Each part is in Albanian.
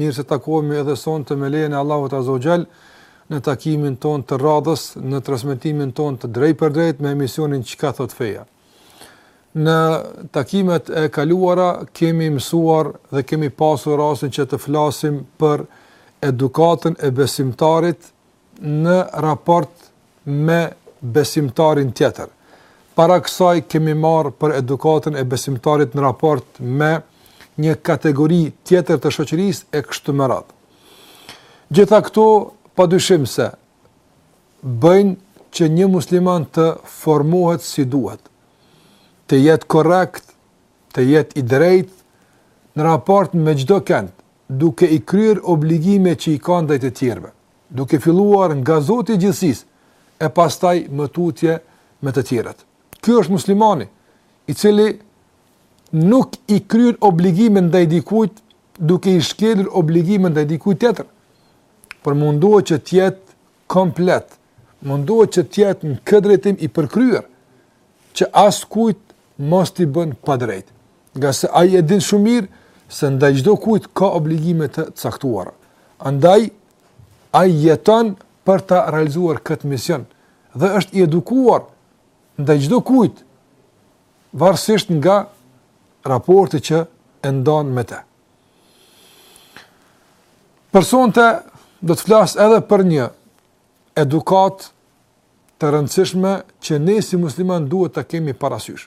Mirë se takohemi edhe sonte me lejen e Allahut Azze ue Xhel në takimin tonë të radhës, në transmetimin tonë të drejtpërdrejtë me emisionin Çka thotë feja. Në takimet e kaluara kemi mësuar dhe kemi pasur rastin që të flasim për edukatën e besimtarit në raport me besimtarin tjetër. Para kësaj kemi marrë për edukatën e besimtarit në raport me një kategori tjetër të shoqërisë e kështu me radhë. Gjitha këto pa dyshim se bëjnë që një musliman të formohet si duhet, të jetë korrekt, të jetë i drejtë në raport me çdokënd, duke i kryer obligimet që i ka ndaj të tjerëve. duke filluar nga Zoti i gjithësisë e pastaj më tutje me të tjerët. Ky është muslimani, i cili nuk i kryen obligimet ndaj dikujt duke i shkelur obligimet ndaj dikujt tjetër. Por mundohet që të jetë komplet, mundohet që të jetë në këtë drejtim i përkryer, që askujt mos t'i bën padrejt. Ngase ai e din shumë mirë se ndaj çdokujt ka obligime të caktuara. Andaj ai jeton për ta realizuar këtë mision dhe është i edukuar ndaj çdokujt varësisht nga raporti që e ndan me të. Për sonte do të flas edhe për një edukatë të rëndësishme që ne si muslimanë duhet ta kemi parasysh.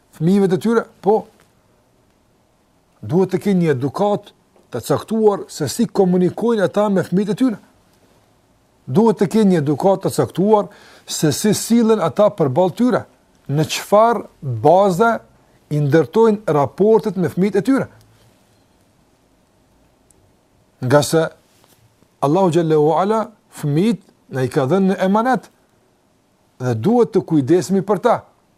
fëmijëve të tyre, po duhet të kenë një edukatë të caktuar se si komunikojnë ata me fëmijët e tyre. Duhet të kenë një edukatë të caktuar se si sillen ata përballë tyre, në çfarë baze i ndërtojnë raportet me fëmijët e tyre. Ngase Allahu xhel-le ue ala fëmijët na i ka dhënë në emanet dhe duhet të kujdesemi për ta.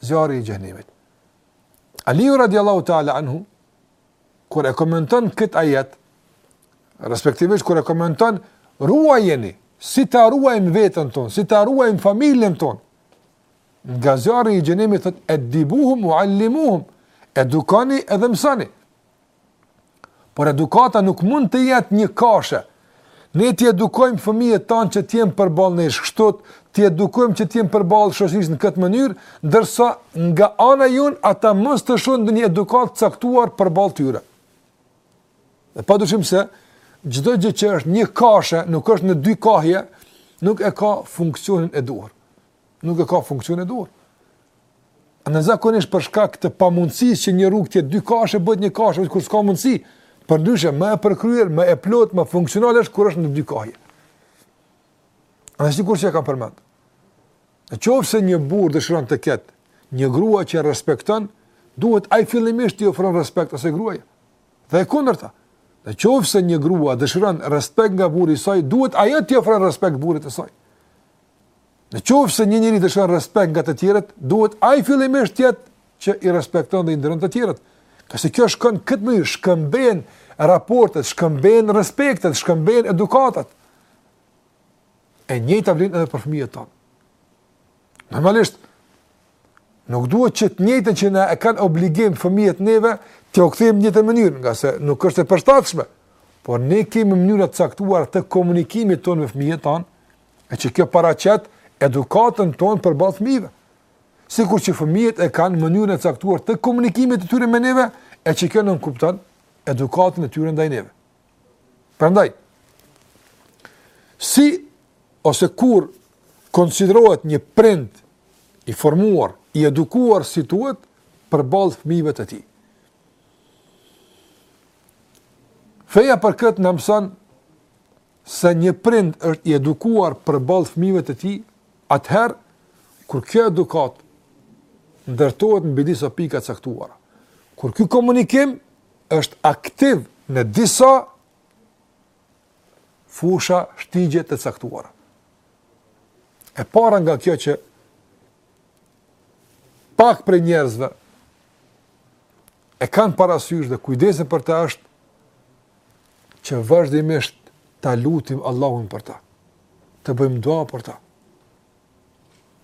zjarri i xhenemit. Aliu radiallahu ta'ala anhu, kur e komenton këtë ajet, respektivisht kur e komenton, ruajeni, si ta ruajmë veten tonë, si ta ruajmë familjen tonë, nga zjarri i xhenemit, thotë, eddibuhum ue alimuhum, edukani edhe mësoni. Por edukata nuk mund të jetë njëkahëshe. Ne t'i edukojmë fëmijët tanë që të jenë përballë nesh kështu, t'i edukojmë që të jenë përballë shoqërisë në këtë mënyrë, ndërsa nga ana jonë ata mos të shohin ndonjë edukatë të caktuar përballë tyre. Dhe pa dyshim se çdo gjë që është njëkahëshe, nuk është në dy kahje, nuk e ka funksionin e duhur. nuk e ka funksionin e duhur. Ne zakonisht për shkak të pamundësisë që një rrugë të jetë dykahëshe bëhet njëkahëshe, kur s'ka mundësi. Përndryshe, më e përkryer, më e plotë, më funksionale është kur është në dy kahje. Sikur që e kam përmend. Në qoftë se një burrë dëshiron të ketë, një grua që e respekton, duhet ai fillimisht të ofron respekt asaj gruaje. Dhe e kundërta. Në qoftë se një grua dëshiron respekt nga burri i saj, duhet ajo të ofron respekt burrit të saj. Në qoftë se një njeri dëshiron respekt nga të tjerët, duhet ai fillimisht të jetë që i respekton dhe i nderon të tjerët. Ngase kjo shkon në këtë mënyrë, shkëmbehen raportet, shkëmbehen respektet, shkëmbehen edukatat. E njëjta vlen edhe për fëmijët tanë. Normalisht Nuk duhet që të njëjtën që na e kanë obligim fëmijët neve, t'jua kthejmë në të njëjtën mënyrë, ngase nuk është e përshtatshme. Por ne kemi mënyra të caktuara të komunikimit tonë me fëmijët tanë, e që kjo paraqet edukatën tonë përballë fëmijëve. Sikur që fëmijët e kanë mënyrën e caktuar të komunikimit të tyre me neve, e që kjo nënkupton edukatën e tyre ndaj neve. Prandaj, si ose kur konsiderohet një prind i formuar, i edukuar si duhet përballë fëmijëve të tij. Feja për këtë na mëson se një prind është i edukuar përballë fëmijëve të tij, atëherë, kur kjo edukatë ndërtohet mbi disa pika të caktuara, kur ky komunikim është aktiv në disa fusha shtigje të caktuara. E para nga kjo që pak prej njerëzve e kanë parasysh dhe kujdesen për ta është që vazhdimisht ta lutim Allahun për ta. Të bëjmë dua për ta.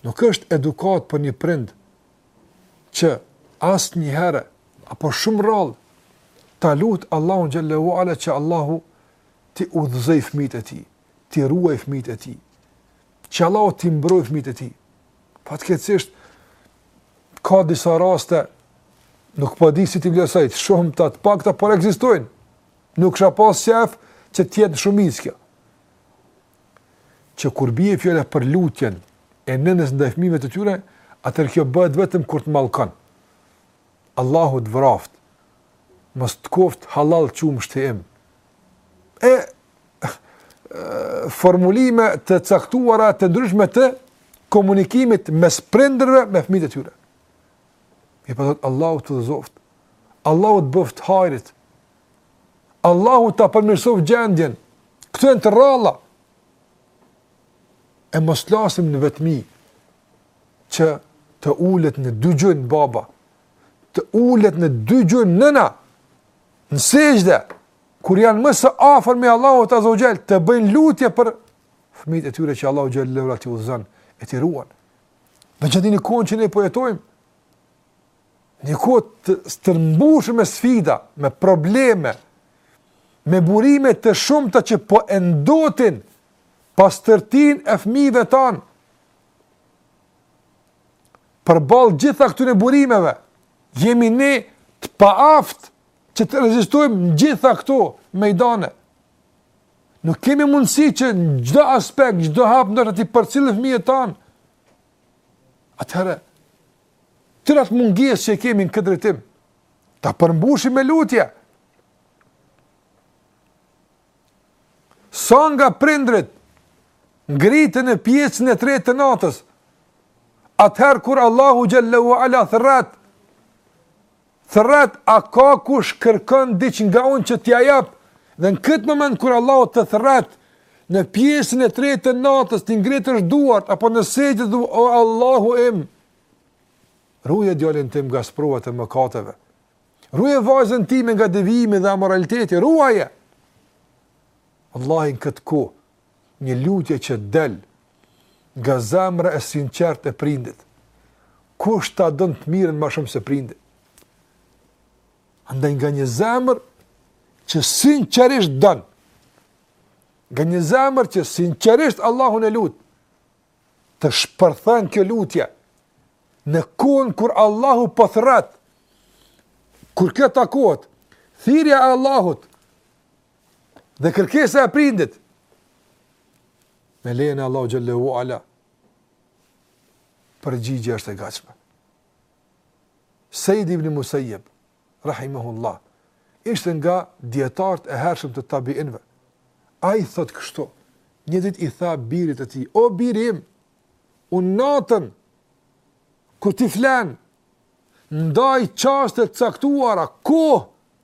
Nuk është edukatë për një prind që asnjëherë apo shumë rrallë ta lut Allahun xhel-le ve ala që Allahu t'i udhëzojë fëmijët e tij, t'i ruajë fëmijët e tij. Që Allahu t'i mbrojë fëmijët e tij. Fatkeqësisht ka disa raste nuk po di si t'i vlerësoj, shumë a të pakta por ekzistojnë. Nuk kisha pas qejf që të jetë shumicë kjo. që kur bie fjala për lutjen e nënës ndaj fëmijëve të tyre, atëherë kjo bëhet vetëm kur të mallkon. Allahu të vraftë, mos të koftë hallall qumshti im. E, e formulime të caktuara të ndryshme të komunikimit mes prindërve me fëmijët e tyre. Jo që po thotë Allahu të udhëzoftë. Allahu të bëftë të hajrit. Allahu ta përmirësoftë gjendjen. Këto janë të rralla. E mos flasim në vetmi që të ulet në dy gjunj baba, të ulet në dy gjunj nëna, në sexhde, kur janë më së afër me Allahut azze ue xhel, të bëjnë lutje për fëmijët e tyre që Allahu xhelle ue ala t'i udhëzon e t'i ruan. Dhe që e dini kohën që ne po jetojmë, Një kohë të stërmbushur me sfida, me probleme, me burime të shumta që po e ndotin pastërtinë e fëmijëve tanë. Përballë gjitha këtyre burimeve, jemi ne të paaftë që të rezistojmë në gjitha këto mejdane. Nuk kemi mundësi që në çdo aspekt, çdo hap, ne t'i përcjellim fëmijët tanë. Atëherë, Të atë mungesë që e kemi në këtë drejtim, ta përmbushim me lutje. Sa nga prindrit ngriten në pjesën e tretë të natës, atëherë kur Allahu xhelle ue ala thërret, Thrret, a ka kush kërkon diçka nga unë që t'ia jap? Dhe në këtë moment kur Allahu të thrret, në pjesën e tretë të natës t'i ngritësh duart apo në sexhde, o Allahu im. Ruje djalin tim nga sprovat e mëkateve. Ruje vajzën time nga devijimi dhe amoraliteti, ruaje. Allahin këtë kohë Një lutje që del nga zemra e sinqertë e prindit. Kush ta don të mirën ma shumë se prindi? Andaj nga një zemër që sinqerisht don. Nga një zemër që sinqerisht Allahun e lut. Të shpërthen kjo lutje në kohën kur Allahu po thrret. Kur kjo takohet, thirrja e Allahut Dhe kërkesa e prindit me lejën e Allahut xhelle ue ala përgjigje është e gatshme. Sejid ibn Musajjeb, rahimahullah, ishte nga dijetarët e hershëm të tabiinëve. Ai thotë kështu, një ditë i tha birit të tij, o biri im, unë natën, kur ti flen, ndaj çaste të caktuara, kohë,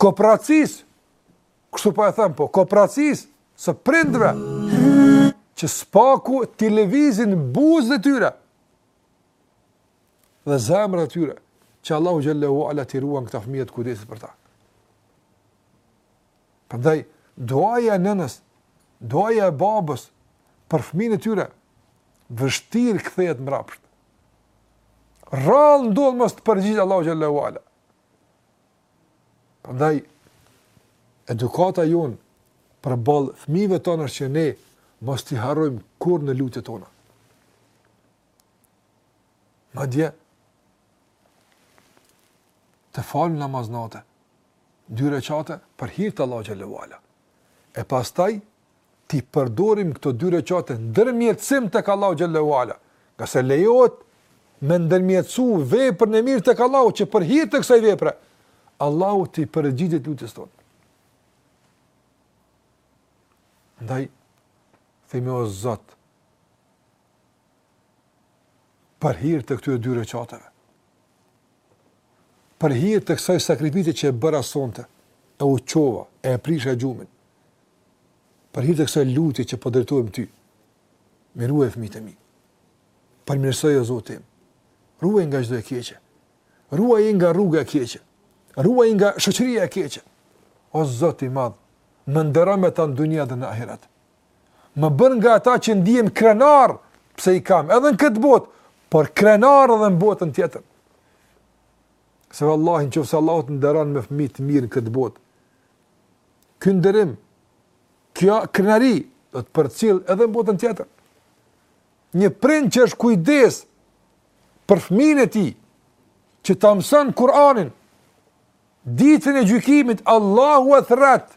Kopracisë, kështu pra po e them po, kopracisë së prindve, që së paku t'i lëvizin buzët e tyre, dhe zemrat e tyre, që Allahu xhelle ue ala t'i ruan këta fëmijë, të kujdeset për ta. Prandaj, duaja e nënës, duaja e babës, për fëmijën e tyre, vështirë kthehet mrapsht. Rallë ndodh mos të përgjigjet Allahu xhelle ue ala. Prandaj edukata jonë përballë fëmijëve tonë është që ne mos t'i harrojmë kurrë në lutjet tona. Madje të falim namaz nate, dy rekate për hir të Allahut xhallahu ala. E pastaj, t'i përdorim këto dy rekate ndërmjetësim tek Allahu xhallahu ala, ngase lejohet me ndërmjetësu veprën e mirë tek Allahu që për hir të kësaj vepre Allahu t'i përgjigjet lutjes tonë. Ndaj themi o Zot për hir të këtyre dy rekateve për hir të kësaj sakrifice që e bëra sonte, e u çova, e e prisha gjumin, për hir të kësaj lutje që po të drejtohem ty, m'i ruaj fëmijët e mi, përmirësoji o Zoti im, ruaji nga çdo e keqe, ruaji nga rruga e keqe, ruaji nga shoqëria e keqe, o Zot i madh, më ndero me ta në dunja dhe në ahiret, Më bën nga ata që ndihen krenar pse i kam edhe në këtë botë, por krenar edhe në botën tjetër. Se vallahi në qoftë se Allahu të nderon me fëmijë të mirë në këtë botë, ky nderim, kjo krenari do të përcjellë edhe në botën tjetër. Një prind që është kujdes për fëmijën e tij, që ta mësojë Kur'anin, ditën e gjykimit Allahu e thërret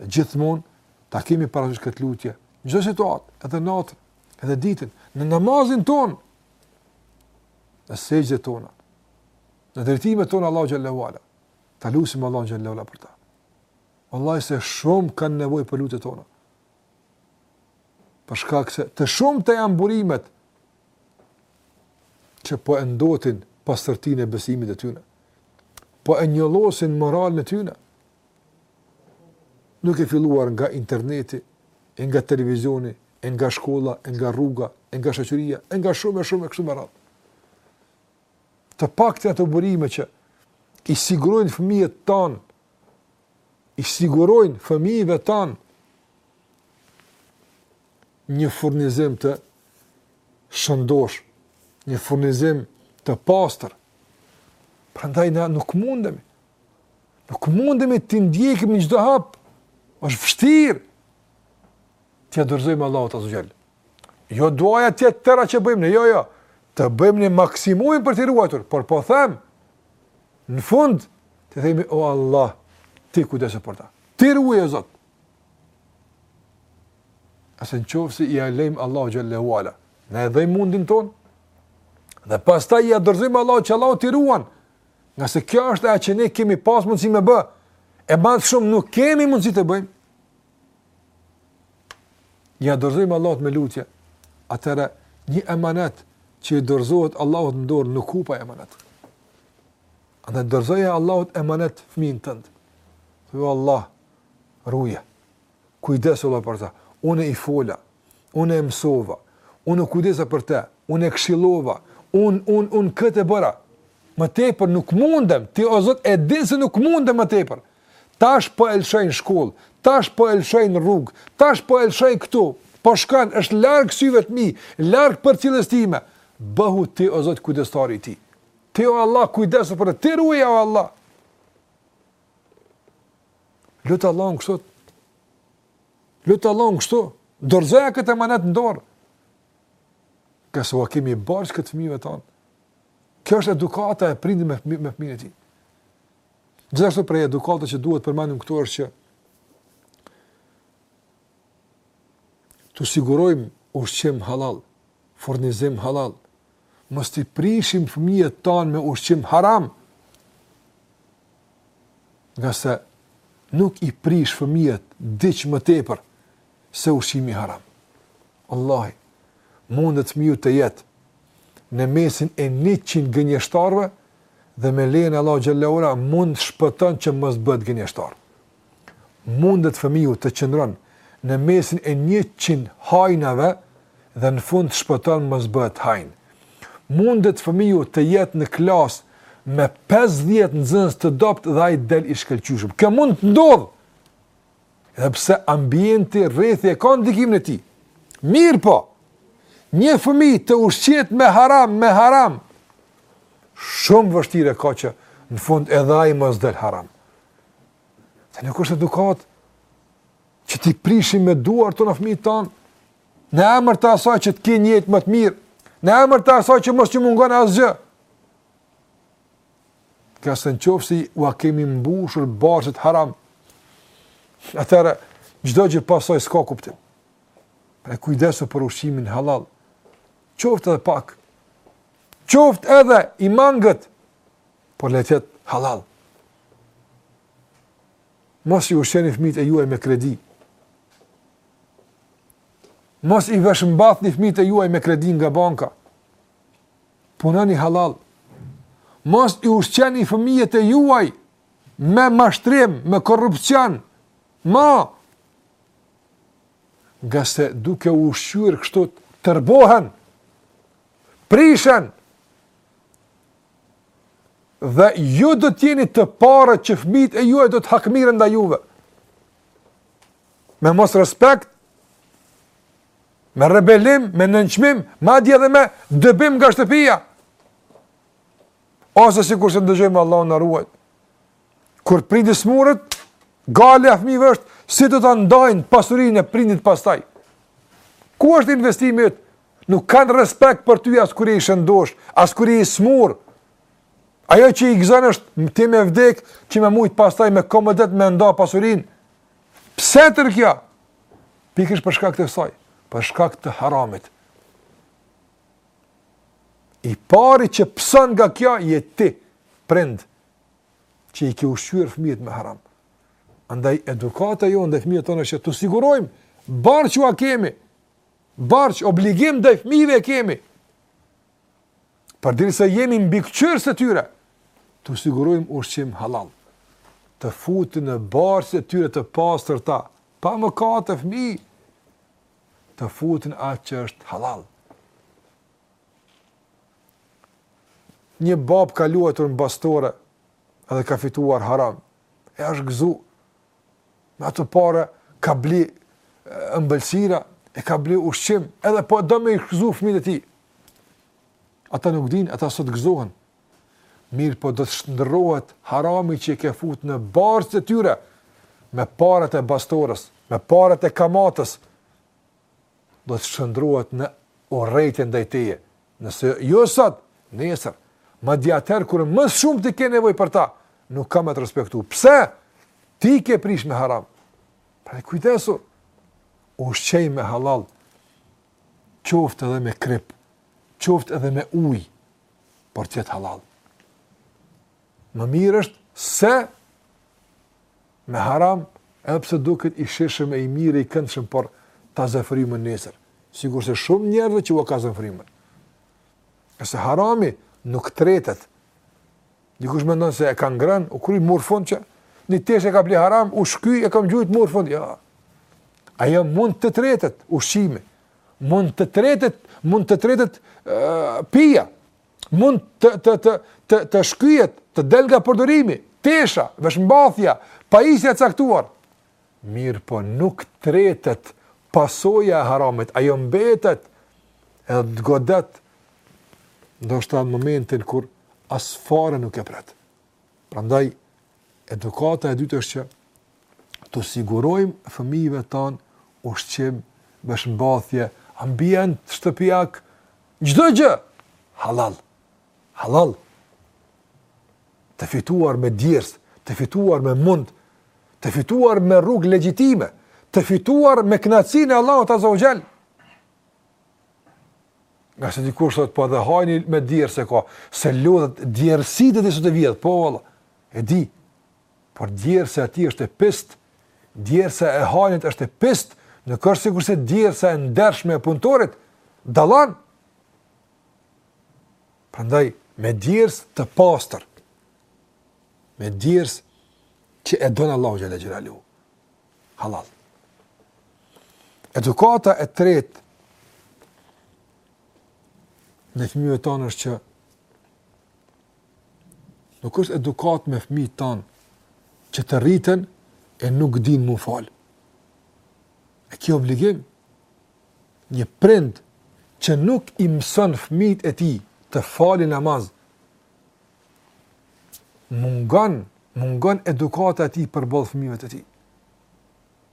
gjithmonë ta kemi parasysh këtë lutje, çdo situatë, edhe natën, edhe ditën, në namazin tonë, në sexhdet tona, në drejtimet tona Allahut xhallahu ala. Ta lutim Allahun xhallahu ala për ta. Vallahi se shumë kanë nevojë për lutjet tona. Për shkak se të shumta janë burimet që po e ndotin pastërtinë e besimit të tyne. Po e njollosin moralin e tyne. Duke filluar nga interneti, e nga televizioni, e nga shkolla, e nga rruga, e nga shoqëria, e nga shumë e shumë e kështu me radhë. Të pakta janë ato burime që i sigurojnë fëmijët tanë, i sigurojnë fëmijëve tanë një furnizim të shëndoshë, një furnizim të pastër. Prandaj na nuk mundemi, Nuk mundemi t'i ndjekim në çdo hap. Është vështirë. T'ia dorëzojmë Allahut azze ve xhel. Jo duaja të jetë e tëra që bëjmë ne, jo jo. Të bëjmë ne maksimumin për t'i ruajtur, por po them në fund të themi o Allah, ti kujdesu për ta. Ti ruaji o Zot. Se në qoftë se ia lëmë Allahut xhallahu ala, ne e japim mundin tonë, dhe pastaj ia dorëzojmë Allahut që Allahu t'i ruan, Ngase kjo është ajo që ne kemi pas mundësi me bë. E ma shumë nuk kemi mundësi të bëjmë. Ia dorëzojmë Allahut me lutje. Atëherë një emanet që i dorëzohet Allahut në dorë nuk hup ai emanet. Dhe dorëzoja Allahut emanet fëmijën tënd. Thuj o Allah, ruje. Kujdesu Allah për te. Unë i fola. Unë e mësova. Unë u kujdesa për të. Unë e këshillova. Unë, unë, unë këtë e bëra. Më tepër nuk mundem, ti o Zot e din se nuk mundem më tepër. Tash po e lëshoj në shkollë, tash po e lëshoj në rrugë, tash po e lëshoj këtu. Po shkon, është larg syve të mi, larg përcjelljes time. Bëhu ti o Zot kujdestari i tij. Ti o Allah kujdesu për të, ti ruje o Allah. Lute Allahun kështu. Lute Allahun kështu. Dorëzoja këtë emanet në dorë. Se ua kemi borxh këtë fëmijëve tanë. Kjo është edukata e prindit me, me fëmijën e tij. Gjithashtu prej edukatës që duhet përmendim këtu është që t'u sigurojmë ushqim hallall, furnizim hallall, mos t'i prishim fëmijët tanë me ushqim haram, ngase nuk i prish fëmijët diç më tepër se ushqimi haram. Vallahi, mundet fëmiju të jetë në mesin e 100 gënjeshtarve dhe me lejen e Allahut xheleshanuhu mund të shpëton që mos bëhet gënjeshtar. mundet fëmiju të qëndron në mesin e njëqind hajnave dhe në fund të shpëton mos bëhet hajn. Mundet fëmiju të jetë në klasë me 50 nxënës të dobët dhe ai del i shkëlqyeshëm. Kjo mund të ndodhë. Edhe pse ambienti rrethi e ka ndikimin e tij. Mirëpo një fëmijë të ushqehet me haram, me haram. Shumë vështirë e ka që në fund edhe ai mos del haram. Dhe nuk është edukatë që t'i prishim me duar tona fëmijët tanë, në emër të asaj që të kenë jetë më të mirë, në emër të asaj që mos t'ju mungon asgjë. Ngase në qoftë se ua kemi mbushur barqet haram, atëherë çdo gjë pastaj s'ka kuptim. Pra kujdesu për ushqimin hallall, qoftë edhe pak, qoftë edhe i mangët, Por le të jetë hallall. Mos i ushqeni fëmijët e juaj me kredi. Mos i veshmbathni fëmijët e juaj me kredi nga banka. Punoni hallall. Mos i ushqeni fëmijët e juaj me mashtrim, me korrupsion. Ma ngase duke u ushqyer kështu tërbohen, prishen, Dhe ju do të jeni të parët që fëmijët e juaj do të hakmerren ndaj juve. Me mosrespekt, me rebelim, me nënçmim, madje edhe me dëbim nga shtëpia. Ose sikurse ndëgjojmë Allahu na ruajtë. Kur prindi smuret, gajlja e fëmijëve është, si do ta ndajnë pasurinë e prindit pastaj. Ku është investimi Nuk kanë respekt për ty as kur je i shëndoshë, as kur je i smurë. Ajo që i gëzon është ti me vdek, që me mujt pastaj me komoditet me nda pasurinë. Pse tërë kjo? Pikërisht për shkak të kësaj, për shkak të haramit. I pari që pëson nga kjo, je ti, prind, që i ke ushqyër fëmijët me haram. Andaj edukata jonë ndaj fëmijëve tanë është që t'u sigurojmë, borxh ua kemi, Borxh, obligim ndaj fëmijëve e kemi. Përderisa jemi mbikëqyrës të tyre, t'u sigurojmë ushqim hallall, të futin në barqet e tyre të pastërta, pa mëkate fëmijë, të futin atë që është hallall. Një babë ka luajtur në bastore edhe ka fituar haram, e është gëzu, Me ato pare ka bli ëmbëlsira, e ka bli ushqim, edhe po do me i gëzu fëmijët e tij. Ata nuk dinë, ata sot gëzohen. Mirëpo do të shndërrohet harami që i ke fut në barqe të tyre, me paret e bastores, me paret e kamatës, do të shndërrohet në urrejtje ndaj teje, nëse jo sot, nesër, madje atëherë kur më shumë ti ke nevojë për ta, nuk kanë me të respektu. Pse? T'i ke prish me haram. Pra kujdesu, ushqeji me hallall, qoftë edhe me kripë, qoftë edhe me ujë, por të jetë hallall. Më mirë është se Me haram, edhe pse duket i shijshëm e i mirë e i këndshëm, por ta zë frymën nesër, sikurse shumë njerëzve që ua ka zënë frymën. Se harami nuk tretet, dikush mendon se e ka ngrënë, u kry mur fund, që një teshë e ka bli haram, u shky e kam gjujt mur fund. Jo. Ajo mund të tretet ushqimi, mund të tretet, mund të tretet uh, pija, mund të të të të të shkyhet, të del nga përdorimi, tesha, veshmbathja, pajisja e caktuar. Mirëpo nuk tretet pasoja e haramit, ajo mbetet edhe të godet ndoshta në momentin kur asfare nuk e pret. Prandaj edukata e dytë është që t'u sigurojmë fëmijëve tanë ushqim, veshmbathje, ambient shtëpiak Çdo gjë halal. Halal. Të fituar me djersë, të fituar me mund, të fituar me rrugë legjitime, të fituar me kënaqësinë e Allahut Azza wa Jall. Nga se dikush thotë po edhe hajni me djersë ka, se lodhet djersitet deri sa e vjedh, po valla. E di. Por djersa e tij është e pistë, djersa e hajnit është e pistë, nuk është sikurse djersa e ndershme e punëtorit, dallon. Prandaj me djersë të pastër, me djersë që e don Allahu xhel-le xhelaluhu. Halal. Edukata e tretë ndaj fëmijëve tanë është që Nuk është edukatë me fëmijët tanë që të rriten e nuk din m'u falë. E ke obligim, një prind që nuk i mëson fëmijët e tij të falin namaz, mungon, mungon edukata e tij përballë fëmijëve të tij.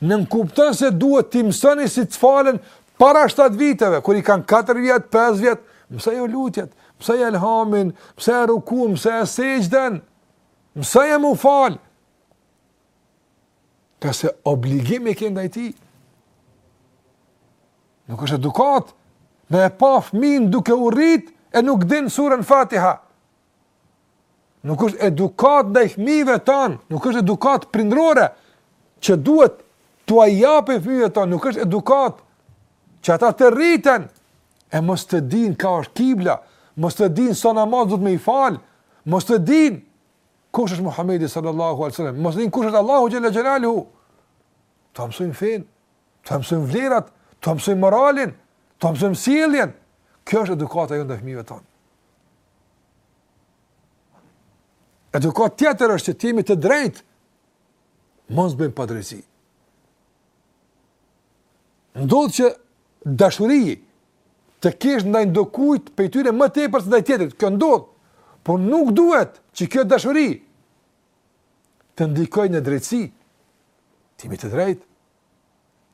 Nënkupton se duhet t'i mësoni si të falen para 7 viteve, kur i kanë 4 vjet, 5 vjet, mësoja lutjet, mësoja elhamin, mësoja rukunë, mësoja sexhden, mësoje m'u falë. Ngase obligim e ke ndaj tij. Nuk është edukatë, me e pa fminë duke u rrit, e nuk din suren Fatiha. Nuk është edukatë ndaj fëmijëve tanë, nuk është edukatë prindërore që duhet t'ua japim fëmijëve tanë, nuk është edukatë që ata të rriten e mos të dinë kah është kibla, mos të dinë sa namaze duhet me i falë, mos të dinë kush është Muhammedi sallallahu alejhi ve selem, mos të dinë kush është Allahu xhel-le xhelaluhu, t'ua mësojmë fenë, t'ua mësojmë vlerat, t'ua mësojmë moralin, t'ua mësojmë sjelljen, kjo është edukata jonë ndaj fëmijëve tanë. Edukatë tjetër është që të jemi të drejtë, mos bëjmë padrejtësi. Ndodh që dashuri të kesh ndaj ndokujt prej tyre më tepër se ndaj tjetrit, kjo ndodh, por nuk duhet që kjo dashuri të ndikojë në drejtësi, të jemi të drejtë,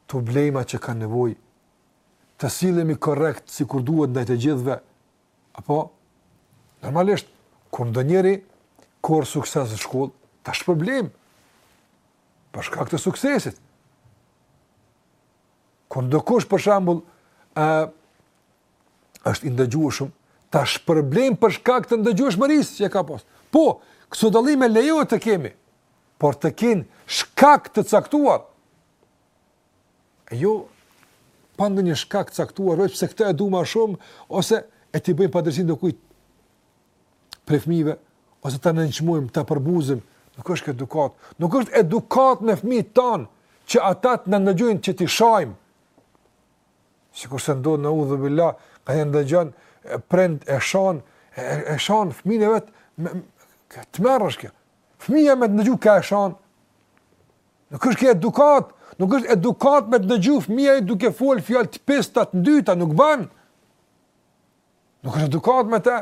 t'u blejmë ato që kanë nevojë, të sillemi korekt sikur duhet ndaj të gjithëve, Apo, normalisht, kur ndonjëri korr sukses në shkollë, ta shpërblejmë për shkak të suksesit. Kur ndokush, për shembull, e, është i ndëgjueshëm, ta shpërblejmë për shkak të ndëgjueshmërisë që e ka pasë. Po, këso dalime lejohet të kemi, por të kenë shkak të caktuar. E jo pa ndonjë shkak të caktuar, veç pse këtë e dua më shumë ose e t'i bëjmë padrejtësi dikujt prej fëmijëve ose ta nënçmojmë, ta përbuzim, nuk është edukat. Nuk është edukat me fëmijët tanë që ata të na ndëgjojnë që t'i shajmë. Sikurse ndodh, neudhubillah, ka, ndëgjon prind e shan, e, e shan fëmijën e vet me ta marrë, çka. Fëmija me të ndëgju ka e shan. Nuk është kjo edukatë, nuk është edukatë me të dëgju fëmija duke folë fjalë të pista të ndyta, nuk ban. Nuk është edukatë me te.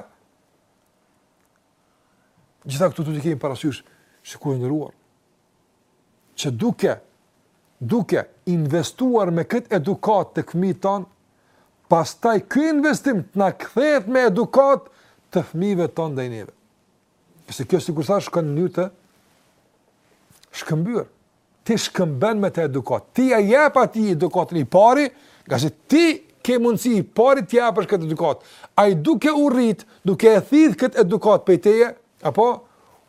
Gjitha këto t'i kemi parasysh, shikues të nderuar. Që duke, duke investuar me këtë edukatë tek fëmijët tanë, pastaj ky investim të na kthehet me edukatë të fëmijëve tanë ndaj neve. Pse kjo sikurse shkon në mënyrë të shkëmbyer. Ti shkëmben me të edukatë. Ti ia jep atij edukatën i pari, ngase ti ke mundësi i pari t'ia japësh këtë edukatë. Ai duke u rrit, duke e thith këtë edukatë prej teje, apo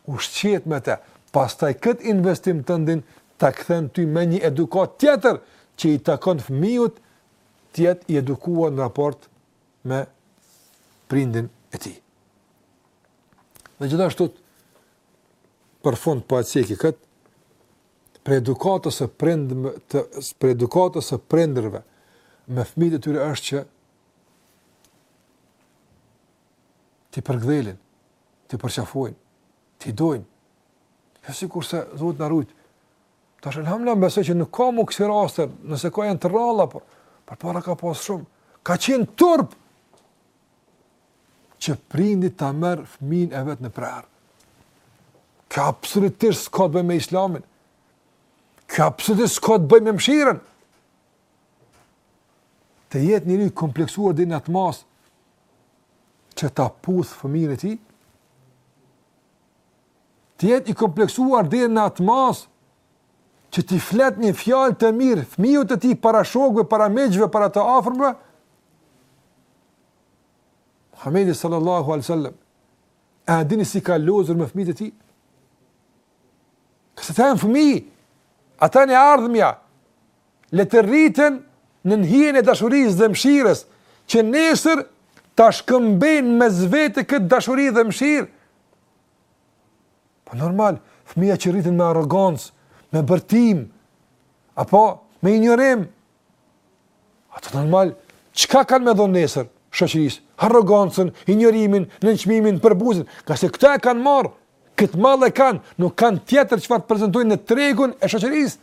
ushqyer me te. Pastaj këtë investim tëndin, ta kthen ty me një edukatë tjetër, që i takon fëmijës të jetë i edukua në raport me prindin e tij. Dhe gjithashtu për fund po e ceki këtë, prej edukatës së prind, prej edukatës së prindërve me fëmijët e tyre është që t'i përkëdhelin, t'i përqafojnë, t'i dojnë. Jo sikurse, Zoti na ruajt, Tash elhamdulilah besoj që nuk ka më kësi raste, nëse ka janë të rralla, por përpara ka pas shumë. Ka qenë turp që prindi ta merr fëmijën e vet në prehër. Kjo absolutisht s'ka të bëjë me islamin. Kjo absolutisht s'ka të bëjë me mëshirën. Të jetë njeriu i kompleksuar deri në atë masë që ta puthë fëmijën e tij, Të jetë i kompleksuar deri në atë masë që t'i flet një fjalë të mirë fëmijës së tij para shokëve, para miqve, para të afërmve. Muhamedi sallallahu alaihi wasallam a dini si ka lozur me fëmijët e tij? Këta janë fëmijë, ata janë e ardhmja, le të rritën nën hijen e dashurisë dhe mëshirës, që nesër ta shkëmbejnë mes vete këtë dashuri dhe mëshirë, Po normal, fëmija që rriten me arrogancë, me bërtim, apo me injorim, ata normal, çka kanë me dhonë nesër, shoqërisë, arrogancën, injorimin, nënçmimin, përbuzjen, ngase këta e kanë marrë, këtë mall e kanë, nuk kanë tjetër çfarë të prezentojnë në tregun e shoqërisë.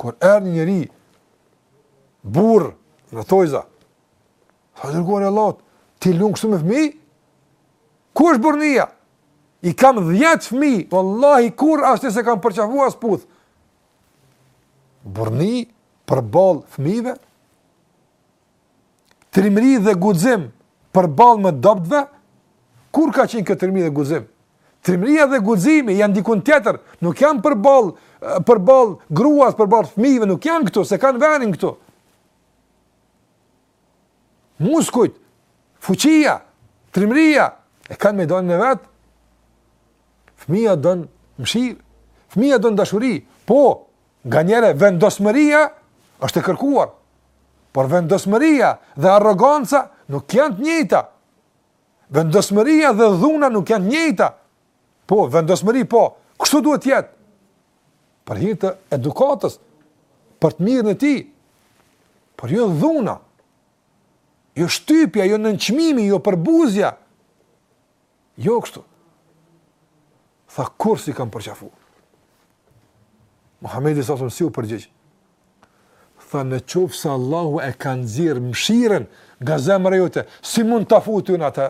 Kur erdh një njeri, burrë, në thojza, tha i dërguari i Allahut, ti lun kështu me fëmij? Ku është burrnia? I kam dhjetë fëmij, vallahi kurrë asnjë s'e kam përqafu as puthë. Burrni përballë fëmijve? trimëri dhe guxim përballë më dobëtve, kur ka qenë kjo trimëri dhe guxim? Trimëria dhe guximi janë dikun tjetër, nuk janë përballë përballë gruas, përballë fëmijëve, nuk janë këtu, s'e kanë venin këtu. Muskujt, fuqia, trimëria e kanë mejdanin e vet. Fëmija don mshirë, fëmija don dashuri, po, Nganjëherë vendosmëria është e kërkuar, por vendosmëria dhe arroganca nuk janë të njëjta. Vendosmëria dhe dhuna nuk janë të njëjta. Po, vendosmëri po, kështu duhet të jetë. Për hir të edukatës, për të mirën e tij. Por jo dhuna. Jo shtypja, jo nënçmimi, jo përbuzja. Jo kështu. Tha, kurrë s'i kam përqafu? Muhammedi alejhi selam si u përgjigj. Tha, në qoftë se Allahu e ka nxjerrë mshirën nga zemra jote, si mund ta futi unë atë?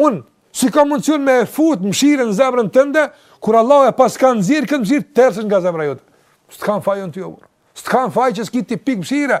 Unë, si kam mundësi unë me e futë mshirën në zemrën tënde, kur Allahu e paska nxjerrë, këtë mshirë tërësisht nga zemra jote. S'të kam faj unë ty, o burrë. S'të kam faj që s'ki ti pikë mshire.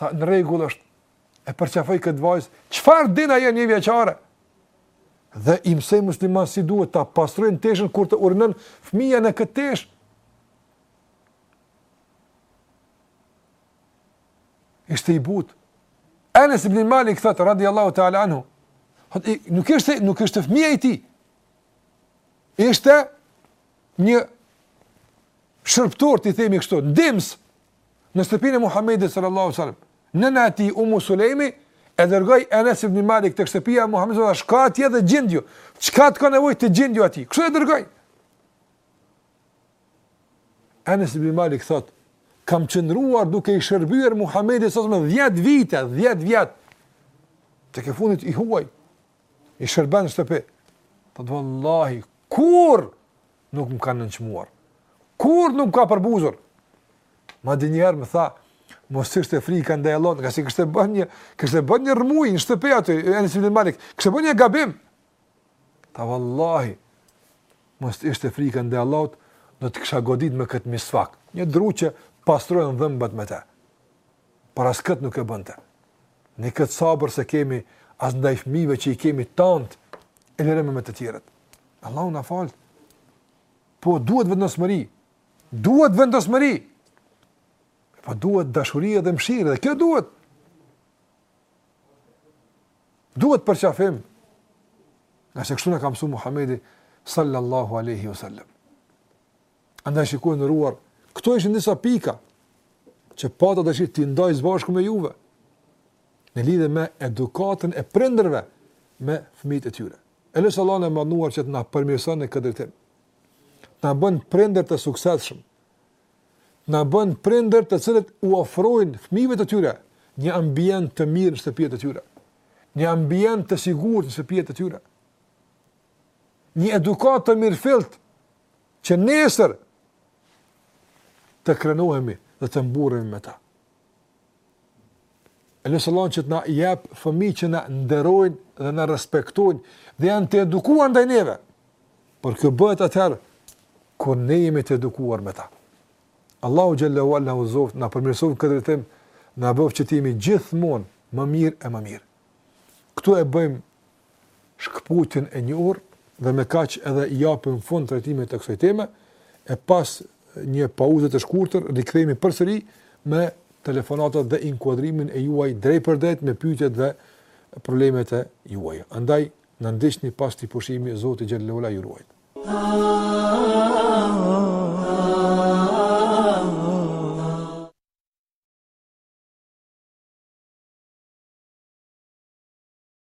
Tha, në rregull është, e përqafoi këtë vajzë, çfarë din ajo njëvjeçare? Dhe i mësoi muslimanët si duhet ta pastrojnë teshën kur të urinon fëmija në këtë teshë. Ishte i butë. Enes ibn Malik thotë radiallahu ta'ala anhu, nuk ishte, nuk ishte fëmija i tij, ishte një shërbtor, t'i themi kështu, ndihmës në shtëpinë e Muhamedit sallallahu alaihi wasallam. Nëna e tij Ummu Sulejmi e dërgoi Enes ibn Malik tek shtëpia e Muhamedit sallallahu alaihi wasallam, shko atje dhe gjindju. Çka të ka nevojë ti gjindju atij? Kështu e dërgoi. Enes ibn Malik thotë, kam qëndruar duke i shërbyer Muhamedit sallallahu alaihi wasallam 10 vite, 10 vjet. Tekefundit i huaj. I shërben në shtëpi. Po vallahi kurrë nuk më ka nënçmuar. Kurrë nuk më ka përbuzur. Madje një herë më tha, mos të ishte frika ndaj Allahut, ngase kishte bën një, kishte bën një rrëmujë në shtëpi aty, Enes ibn Malik, kishte bën një gabim. Tha vallahi, mos të ishte frika ndaj Allahut, do të kisha godit me këtë misfak. Një dru që pastrojnë dhëmbët me te. Por as këtë nuk e bënte. Ne këtë sabër s'e kemi as ndaj fëmijëve që i kemi tant e lëre më me të tjerët. Allahu na faltë. Po duhet vendosmëri. Duhet vendosmëri. Po duhet dashuri dhe mëshirë, dhe kjo duhet. Duhet përqafim. Ngase kështu na ka mësuar Muhamedi sallallahu alaihi wasallam. Andaj shikues të nderuar, këto ishin disa pika që pata dëshirë t'i ndaj së bashku me juve në lidhe me edukatën e prindërve me fmijët e tyre. E lus Allahun e madhëruar që të na përmirëson në këtë drejtim. Na bën prindër të suksesshëm, na bën prindër të cilët u ofrojnë fmijve të tyre një ambient të mirë në shtëpitë e tyre, një ambient të sigurt në shtëpitë e tyre, një edukatë të mirëfilltë që nesër të krenohemi dhe të mburremi me ta. E lus Allahun që të na jap fëmij që na nderojnë dhe na respektojnë dhe janë të edukuar ndaj neve. Por kjo bëhet atëherë kur ne jemi të edukuar me ta. Allahu xhallahu ala u zot na përmirësoftë në këtë drejtim, na bëftë që të jemi gjithmonë më mirë e më mirë. Ktu e bëjmë shkëputjen e një ure dhe me kaq edhe i japim fund trajtimit të kësaj teme e pas një pauze të shkurtër rikthehemi përsëri me telefonatat dhe inkuadrimin e juaj drejtpërdrejt me pyetjet dhe problemet e juaja. Andaj na ndiqni pas këtij pushimi Zoti xhallahu ala ju ruajt.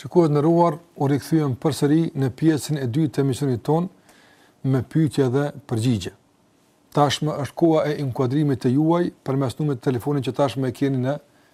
Shikues të nderuar, u rikthyem përsëri në pjesën e dytë të emisionit tonë me pytje dhe përgjigje. Tashmë është koha e inkuadrimit të juaj përmes numrit të telefonit që tashmë e keni në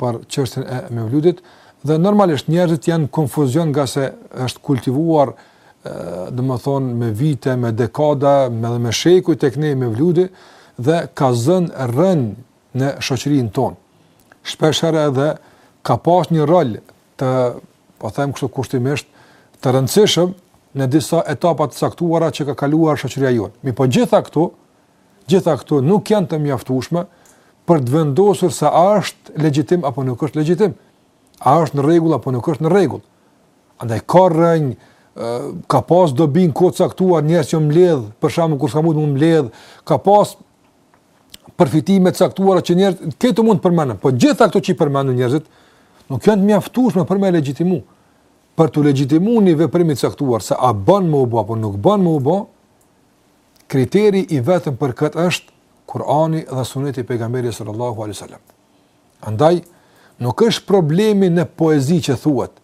për çështjen e Mevludit dhe normalisht njerëzit janë në konfuzion ngase është kultivuar domethënë me vite, me dekada, madje me shekuj tek ne mevludi dhe ka zën rrënjë në shoqërinë tonë. Shpeshherë edhe ka pas një rol të, po them kështu kushtimisht, të rëndësishëm në disa etapa të caktuara që ka kaluar shoqëria jonë. Mirëpo gjitha këto, Gjitha këto nuk janë të mjaftueshme për të vendosur se a është legjitim apo nuk është legjitim, a është në rregull apo nuk është në rregull. Andaj ka njerëz, ka pas dobi në kohë të caktuar njerëz që mbledh, për shkakun kur s'ka mund të mbledh, ka pas përfitime të caktuara që njerëz këtu mund t'i përmendin, por gjitha këto që i përmendin njerëzit nuk janë të mjaftueshme për me legjitimu. Për të legjitimuar një veprim të caktuar se a bën me u bo apo nuk bën me u bo, kriteri i vetëm për këtë është Kurani dhe Suneti i pejgamberit sallallahu alaihi wasallam. Andaj nuk është problemi në poezi që thuhet.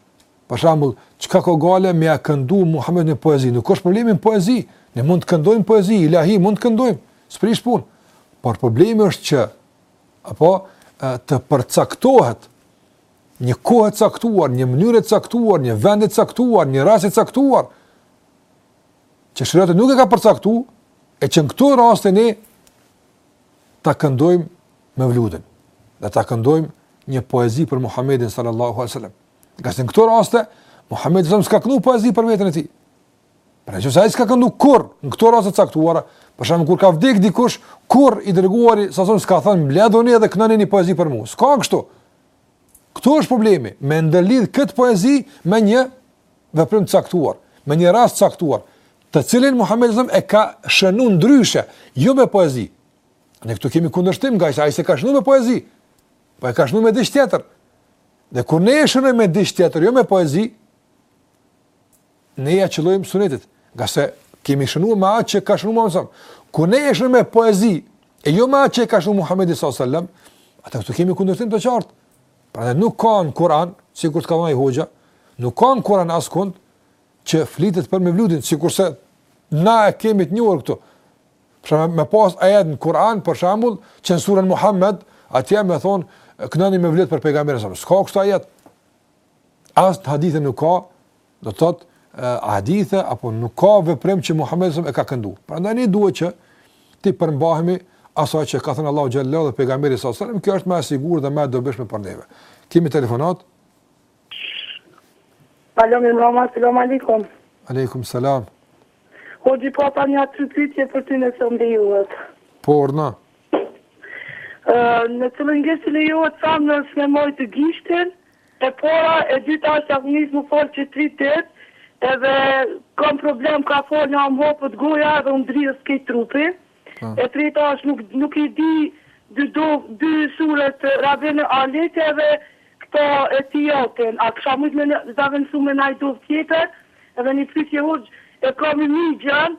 Për shembull, çka ka gajle me ia këndu Muhamedit një poezi? Nuk është problemi në poezi. Ne mund të këndojmë poezi, ilahi mund të këndojmë. S'prish punë. Por problemi është që apo të përcaktohet një kohë e caktuar, një mënyrë e caktuar, një vend i caktuar, një rast i caktuar që sheriati nuk e ka përcaktu, e që në këto raste ne ta këndojmë mevludin, dhe ta këndojmë një poezi për Muhammedin sallallahu alaihi wasallam. Ngase në këto raste, Muhammedi sallam s'ka këndu poezi për veten e tij. Pra që sa ai s'ka këndu kurrë, në këto raste të caktuara, për shembull kur ka vdek dikush, kur i dërguari, sa thonë, s'ka thënë, mblidhuni edhe këndoni një poezi për mu. S'ka kështu. Këtu është problemi, me ndërlidh këtë poezi me një veprim të caktuar, me një rast të caktuar, të cilin Muhamedi sa e ka shënuar ndryshe, jo me poezi. Ne këtu kemi kundërshtim, ngase ai s'e ka shënuar me poezi, po e ka shënuar me diç tjetër. Dhe kur ne e shënojmë me diç tjetër, jo me poezi, ne ia qëllojmë sunetit, ngase e kemi shënuar me atë që ka shënuar Muhamedi sa. Kur ne e shënojmë me poezi, e jo me atë që ka shënuar Muhamedi sa, atëherë këtu kemi kundërshtim të qartë. Prandaj nuk ka në Kur'an, sikur që ka thënë hoxha, nuk ka në Kur'an askund që flitet për Mevludin, sikurse na e kemi të njohur këtu. Për shembull, me pas ajet në Kur'an për shembull, që në surën Muhammed, atje me thënë, këndoni Mevlud për pejgamberin sa. S'ka kështu ajet. As në hadithe nuk ka Do të thotë hadithe apo nuk ka veprim që Muhamedi sa e ka këndu. Prandaj ne duhet që t'i përmbahemi asaj që ka thënë Allahu xhelle shanuhu dhe pejgamberi sa selam, kjo është më e sigurt dhe më e dobishme për neve. Kemi telefonat? Alo, mirëmbrëma, selam aleikum. Aleikum selam. O di po tani i kam dy pyetje për ty nëse më lejohet. Po, urdhëro. Ë, në cilën gjë lejohet me e mujt gishtin? E para e dyta është kam nis m'u fal qe tri dit edhe kam problem kah fal namaz m'hapet goja edhe m'dridhet krejt trupi e treta është nuk nuk i di dy dua dy suret rabbena atina edhe kto ettehijatin a kisha mujt me i zavendësu me naj duv tjetër edhe ni pytje hoxhë e kam imixhën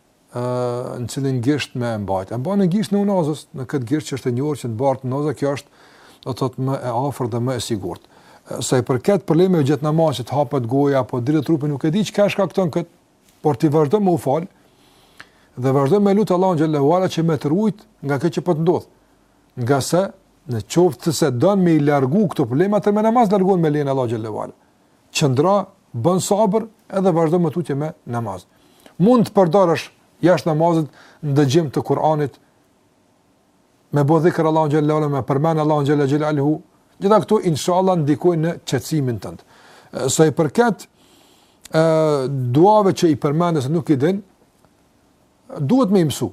në cilin gisht me e mbajt. E mban në gishtin e unazës, në këtë gisht që është e njohur që të bartet unaza, kjo është do të thotë më e afërt dhe më e sigurt. Sa i përket problemeve gjatë namazit që të hapet goja, apo dridhet trupi nuk e di çka shkakton këtë, por ti vazhdo me u falë, dhe vazhdo me lutë Allahun xhelle ve ala që me të rujt nga këto që po të ndodhin. Ngase, në qoftë se don me i largu këto probleme, atëherë me namaz largohen me lejen e Allahut xhelle ve ala. qëndro, bën sabër edhe vazhdo më tutje me namaz. Mund të përdorësh jashtë namazit ndëgjim të Kur'anit me bë dhikr Allahun xhelle ve ala me përmend Allahun xhelle xhelaluhu gjitha këto inshallah ndikojnë në qetësimin tënd. Sa i përket duave që i përmende se nuk i din, duhet me i mësu.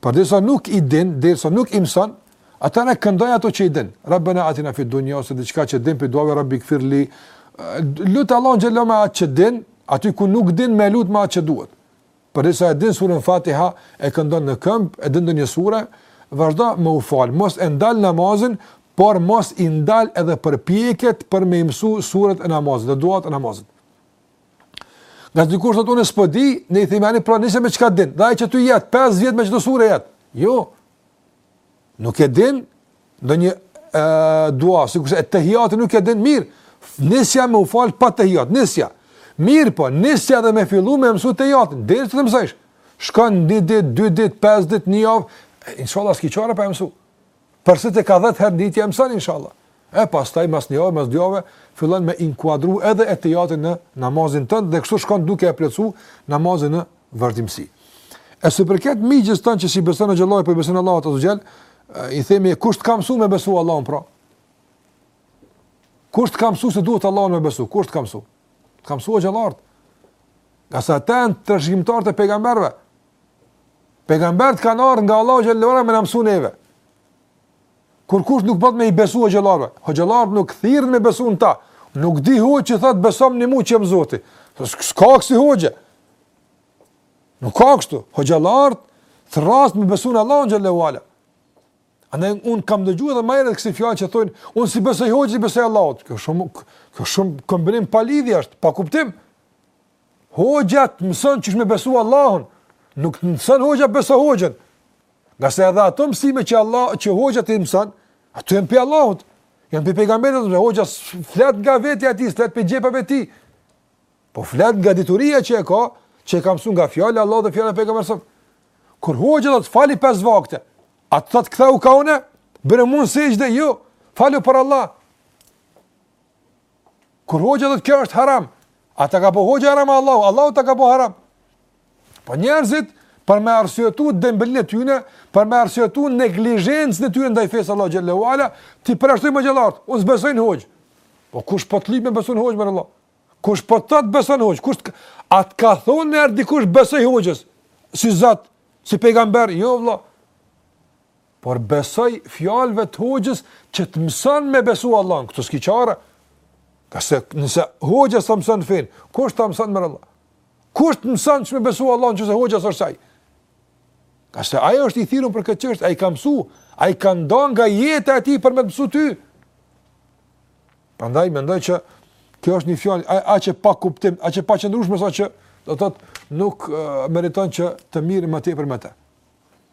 Por derisa nuk i din, derisa nuk i mëson, atëherë këndoj ato që i din. Rabbena atina fi dunya ose diçka që din prej duave Rabbi gfirli. Lut Allahun xhelle ve ala me atë që din, aty ku nuk din me lut me atë që duhet. Por derisa e din surën Fatiha, e këndon në këmbë, e din ndonjë sure, vazhdo me u fal, mos e ndal namazin, por mos i ndal edhe përpjekjet për me mësu surat e namazit, dhe duat e namazit. Ngase dikush thotë unë s'po di, ne i themi ani pra nisë me çka din. Dhe ai qitu jet 5 vjet me qato sure jet. Jo. Nuk e din ndonjë dua, sikurse ettehijatin nuk e din mirë. Nisja më u fal pa ettehijat, nisja. Mirëpo, nisja edhe me fillu me mësu ettehijatin, deri ta mësojsh. Shkon një ditë, dy ditë, pesë ditë, një javë, inshallah s'ki qare pa e mësu. Përsërite ka 10 herë n'ditë e mëson inshallah. E pastaj mas një jave, mas dy jave fillon me e inkuadru edhe ettehijatin në namazin tënd dhe kështu shkon duke e plotsu namazin në vazhdimsi. E sa i përket mixhës tënd që s'i beson hoxhallarët, po beson Allahun xhelle, i themi kush të ka mësuar me besu Allahun pra? Kush të ka mësuar se duhet Allahun me besu? Kush të ka mësuar? Të kanë mësuar hoxhallarët. Ngase ata janë trashëgimtarë të pejgamberëve. Pejgamberët kanë ardhur nga Allahu xhelle ve ala me na mësuar neve. Kurkush nuk bën ftesë me i besu hoxhallarëve, hoxhallarët nuk thirrin me besu në ta. Nuk di hoxhë që thot besom mua që jam Zoti. S'ka kësi hoxhë. Nuk ka kështu. Hoxhallarët thrrasin me besu në Allahun xhelle ve ala. Andaj un kam dëgjuar edhe më herët kësi fjalë që thonë, un s'i besoj hoxhës, i besoj Allahut. Kjo shumë kjo shumë kombinim pa lidhje është, pa kuptim. Hoxha të mëson qysh me besu Allahun, nuk të mëson hoxha beso hoxhën. Ngase edhe ato mësime që Allah që hoxha t'i mëson, ato janë prej Allahut. Janë prej pejgamberit, dhe hoxha s'flet nga vetja e tij, s'flet prej xhepave të tij. Po flet nga dituria që e ka, që e ka mësuar nga fjala e Allahut dhe fjala e pejgamberit. Kur hoxha thotë fali pesë vakte, a të thotë kthehu kah unë, bëre mu sexhde, jo, falu për Allah. Kur hoxha thotë kjo është haram, a ta ka bo hoxha haram a Allahu, Allahu ta ka bo haram. Po njerëzit, për me arsyetu dembelinë e tyne, për me arsyetu neglizhencën e tyne ndaj fesë Allahut xhelle ve ala, t'i përjashtoj më të gjallët, unë s'besoj në hoxhë. Po kush po të lyp me besu në hoxhë, more Allah? Kush po të thotë beso në hoxhë? Kush të... A të ka thonë njeri dikush besoj hoxhës? Si Zot, si pejgamber? Jo, vallah. Por besoj fjalëve të hoxhës që të mëson me besu Allahun, këtu s'ki çare. Ngase nëse hoxha s'ta mëson fenë, kush ta mëson me Allah? Kush të mëson qysh me besu Allahun nëse hoxha s'është ai? Ngase ai është i thirrur për këtë çështje, ai ka mësu, ai ka nda nga jeta e tij për me të mësu ty. Prandaj mendoj që kjo është një fjalë aq e pakuptim, aq e paqëndrueshme saqë do të thotë nuk meriton që të merrem më tepër me të.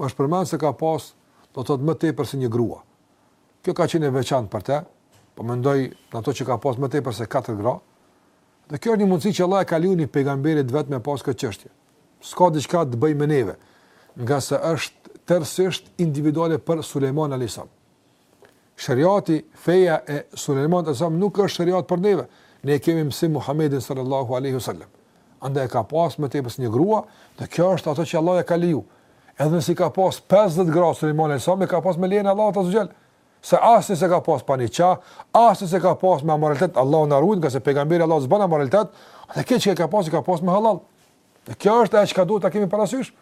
Është përmend se ka pas, do të thotë më tepër se një grua. Kjo ka qenë e veçantë për të, po mendoj në ato që ka pas më tepër se katër gra. Dhe kjo është një mundësi që Allah ia ka leju një pejgamberi të vet me pas këtë çështje. S'ka diçka të bëjë me neve, ngase është tërësisht individuale për Sulejman alayhis salam. Sheriati, feja e Sulejmanit alayhis salam nuk është sheriat për neve. Ne e kemi mësim Muhamedin sallallahu alaihi wasallam. Andaj ka pas më tepër se një grua, dhe kjo është ato që Allah ia ka leju. Edhe nëse ka pas 50 gra Sulejmani alayhis salam, ka pas me lejen e Allahut azze ve xhel. Se asnjë s'e ka pas pa niqah, asnjë s'e ka pas me amoralitet, Allah na ruajt, ngase pejgamberi i Allahut s'ban amoralitet, dhe këtë që ka pas, i ka pas me hallall. Dhe kjo është ajo çka duhet të kemi parasysh.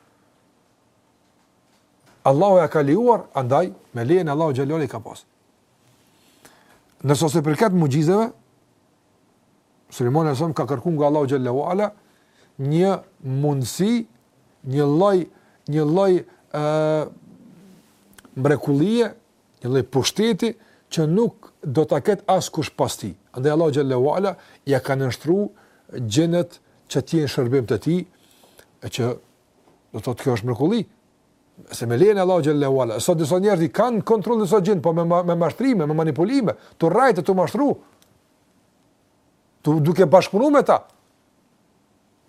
Allahu ia ka lejuar, andaj, me lejen e Allahut xhelle ve ala i ka pas. Ndërsa sa i përket muxhizeve, Sulejmani alayhis salam ka kërku nga Allahu xhelle ve ala një mundësi, një lloj, një lloj e, mrekullie, një lloj pushteti, që nuk do ta ketë askush pas tij. Andaj Allahu xhelle ve ala ia ka nënshtru xhinët që të jenë në shërbim të tij, e që Do të thotë kjo është mrekulli. Se me lejen e Allahut xhelle ve ala, sot disa njerëz i kanë në kontroll disa xhin, po me me mashtrime, me manipulime, tu rrajtë tu mashtru. Tu duke bashkëpunuar me ta.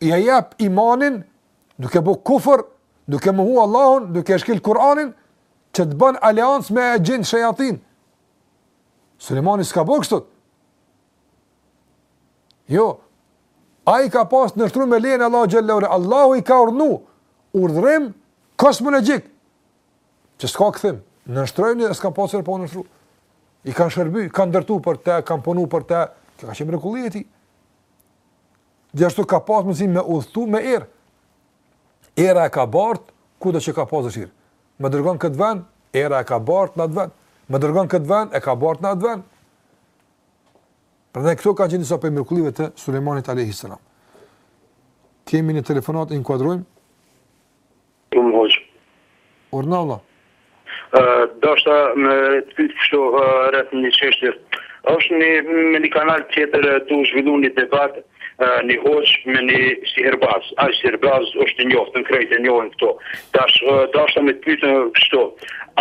Ia jap imanin duke bo kufër, duke mohu Allahun, duke shkel Kur'anin, që të bëjnë aleancë me xhind shejatin. Sulejmani s'ka bo kështu. Jo. Ai i ka pas nënshtru me lejen e Allahut xhelle ve ala. Allahu i ka urdhnu urdhrim kosmologjik. Që s'ka kthim. Nënshtrojuni e s'ka, pa, u nënshtru. I kanë shërby, kanë ndërtu për te, kanë punu për te. Kjo ka qenë mrekulli e tij. Gjithashtu ka pas mundësi me udhëtu me erë. Era e ka bartë, kudo që ka pas dëshirë. Më dërgo në këtë vend, era e ka bartë në atë vend. Më dërgo në këtë vend, e ka bartë në atë vend. Prandaj këto kanë qenë disa prej mrekullive të Sulejmanit alayhis salam. Kemi një telefonat e inkuadrojmë. Po more hoxhë. Urdhëno vlla. Uh, deshta me të pytë kështu uh, rreth një çështje. është një, me një kanal tjetër tu u zhvillu një debat uh, një hoxhë me një sihirbaz. Ai sihirbaz është i njoftë, ne krejt e njohim këto. Dash, uh, deshta me të pytë kështu.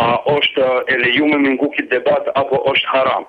A është e lejume me ngu këtë debat apo është haram?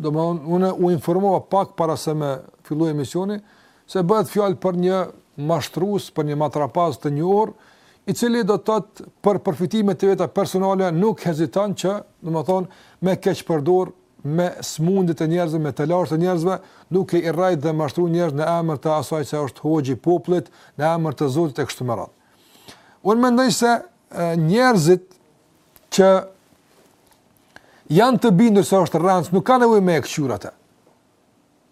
Domthon unë u informova pak para se me fillu emisioni se bëhet fjalë për një mashtrues, për një matrapaz të njohur, i cili do të thotë për përfitime të veta personale nuk heziton që, domthon, me keqpërdor me smundjet e njerëzve, me telashet e njerëzve, duke i rrajt dhe mashtru njerëz në emër të asaj që është hoxhë i popullit, në emër të zotit e kështu me radhë. Unë mendoj se njerëzit që janë të bindur se është rrencë, nuk ka nevojë me e këqyr atë.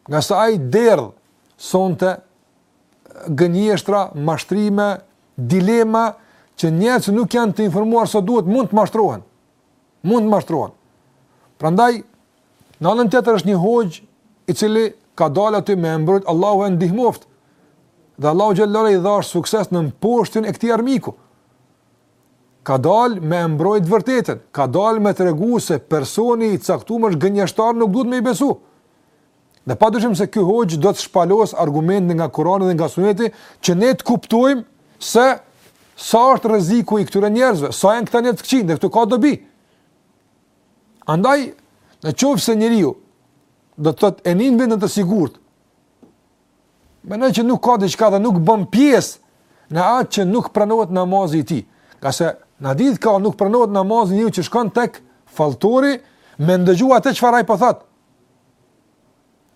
Ngase ai derdh sonte, gënjeshtra, mashtrime, dilema, që njerëz që nuk janë të informuar si duhet, mund të mashtrohen. Mund të mashtrohen. Prandaj, në anën tjetër është një hoxhë, i cili ka dalë aty me e mbrojt, Allahu e ndihmoftë, dhe Allahu xhelleshanuhu i dhashtë sukses në mposhtjen e këtij armiku. ka dal me e mbrojt të vërtetën, ka dal me tregu se personi i caktum është gënjeshtar nuk duhet me i besu. Dhe pa dyshim se ky hoxhë do të shpalosë argumente nga Kurani dhe nga suneti që ne të kuptojmë se sa është rreziku i këtyre njerëzve, sa janë këta njerëz të këqij dhe këtu ka dobi. Andaj, në qoftë se njeriu do të thotë e ndien veten të sigurt, mendoj që nuk ka diçka dhe nuk bën pjesë në atë që nuk pranohet namazi i tij. Ngase në hadith ka nuk pranohet namazi njeriut që shkon tek falltori me ndëgju atë çfarë ai po thotë.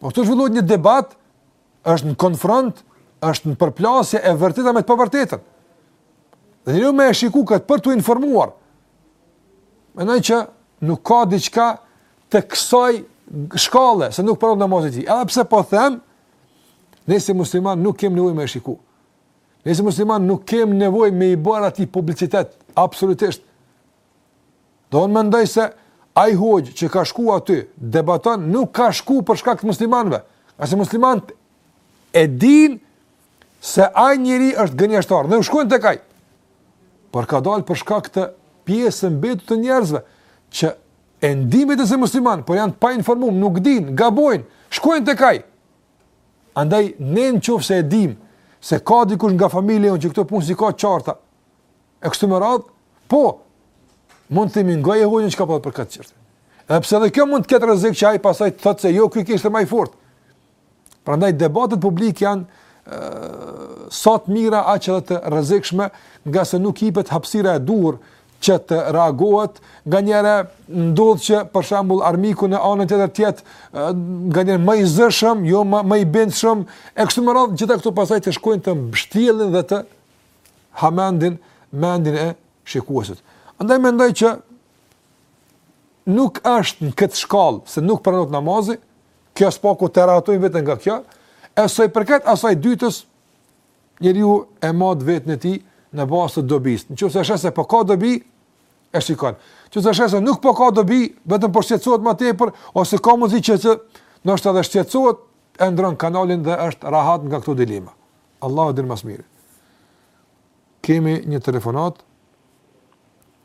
Po këtu zhvillohet një debat, është në konfront, është në përplasje e vërteta me të pavërtetën. Dhe njeriu me e shiku këtë për të informuar. Mendoj që nuk ka diçka të kësaj shkalle, se nuk pranohet namazi i tij. Edhe pse po them, ne si muslimanë nuk kemi nevojë me e shiku. Ne si muslimanë nuk kemi nevojë me i bërë atij publicitet, absolutisht. Dhe unë mendoj se ai hoxhë që ka shku aty, debaton, nuk ka shku për shkak të muslimanëve. Ngase muslimanët e dinë se ai njeri është gënjeshtar, nuk shkojnë tek ai. Por ka dalë për shkak të pjesës së mbetur të njerëzve, që E ndihmën edhe pse musliman, por janë pa informum, nuk din, gabojnë, shkojnë tek ai. Andaj, ne në qoftë se e dim, se ka dikush nga familje, që këto punë s'i ka qarta, e kështu me radhë, po, mund të ndihmojmë nga e hollën që ka për për këtë qëllim. Edhe pse dhe kjo mund të ketë rrezik që ai pasaj të thotë se jo, kjo është edhe ma fortë. Prandaj debatet publike janë sa të mira aq edhe të rrezikshme, ngase nuk jepet hapësira e duhur që të reagohet, nganjëherë ndodh që për shembull armiku në anën tjetër të jetë nganjëherë më i zëshëm, jo më, më i bindshëm, e kështu me radhë gjitha këto pasaj të shkojnë të mbështjellin dhe të hamendin, mendin e shikuesit. Andaj mendoj që nuk është në këtë shkallë se nuk pranohet namazi, kjo s'paku të rahatojmë veten nga kjo, e sa i përket asaj të dytës, njeriu e mat veten e tij në bazë të dobisë. Në qoftë se sheh se po ka dobi, e shikon. Qoftë se sheh se nuk po ka dobi, vetëm po shqetësohet ma tepër, ose ka mundësi që të ndoshta edhe shqetësohet, e ndrron kanalin dhe është rahat nga këto dilema. Allahu e din ma së miri. Kemi një telefonatë.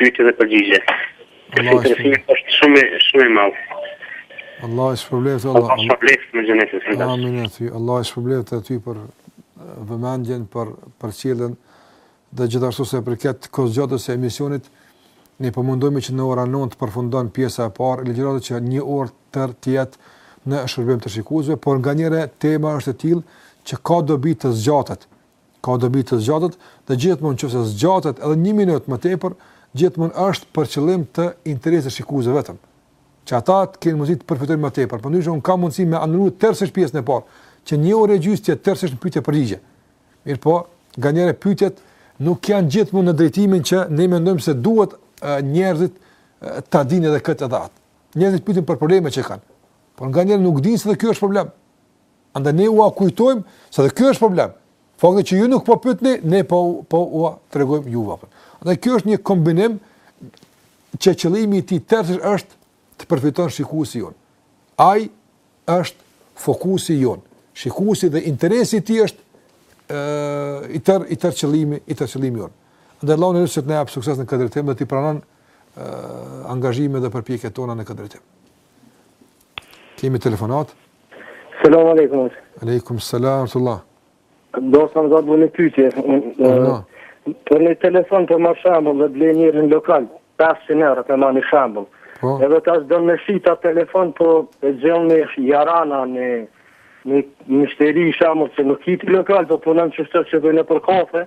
Pyetje dhe përgjigje. Allah është shumë është shumë shumë i madh. Allahu të shpërbleftë Allah. Allahu të shpërbleftë me xhenetin e Firdevs. Amin, edhe ty. Allahu të shpërbleftë edhe ty për vëmendjen për përcjelljen dhe gjithashtu sa i përket kohëzgjatjes së emisionit ne po mundohemi që në orën 9 të përfundon pjesa e parë e ligjëratës që një orë e tërë të jetë në shërbim të shikuesve, por nganjëherë tema është e tillë që ka dobi të zgjatet. ka dobi të zgjatet dhe gjithmonë në qoftë se zgjatet edhe një minutë më tepër, gjithmonë është për qëllim të interesit të shikuesve vetëm. Që ata të kenë mundësi të përfitojnë më tepër. Përndryshe un kam mundësi me anulue tërësisht pjesën e parë, që një orë e gjysmë të jetë tërësisht në pyetje përgjigje. Mirpo, nganjëherë pyetjet nuk janë gjithmonë në drejtimin që ne mendojmë se duhet njerëzit ta dinë edhe këtë edhe atë. Njerëzit pyesin për probleme që kanë. Por nganjëherë nuk dinë se kjo është problem. Andaj ne ua kujtojmë se dhe ky është problem. Fakti që ju nuk po pyetni, ne po po ua tregojmë juve. Andaj ky është një kombinim që qëllimi i tij tërësisht është të përfiton shikuesi jonë. Ai është fokusi jonë. Shikuesi dhe interesi i tij është ë i tërë i tërë qëllimi i tërë qëllimi jonë. Dhe Allahun e lus të na jap sukses në këtë drejtim dhe t'i pranon ë angazhimet dhe përpjekjet tona në këtë drejtim. Kemi telefonatë? Selam aleikum. Aleikum selam rahmetullah. Desha me ta bo një pyetje. Unë për një telefon po marr shembull dhe blej një në lokal 500 euro po marr një shembull. Po. Edhe tash do me shit at telefon po e gjen me jarana në në myshteri shembull që nuk i lokal po punon është që don për kafe.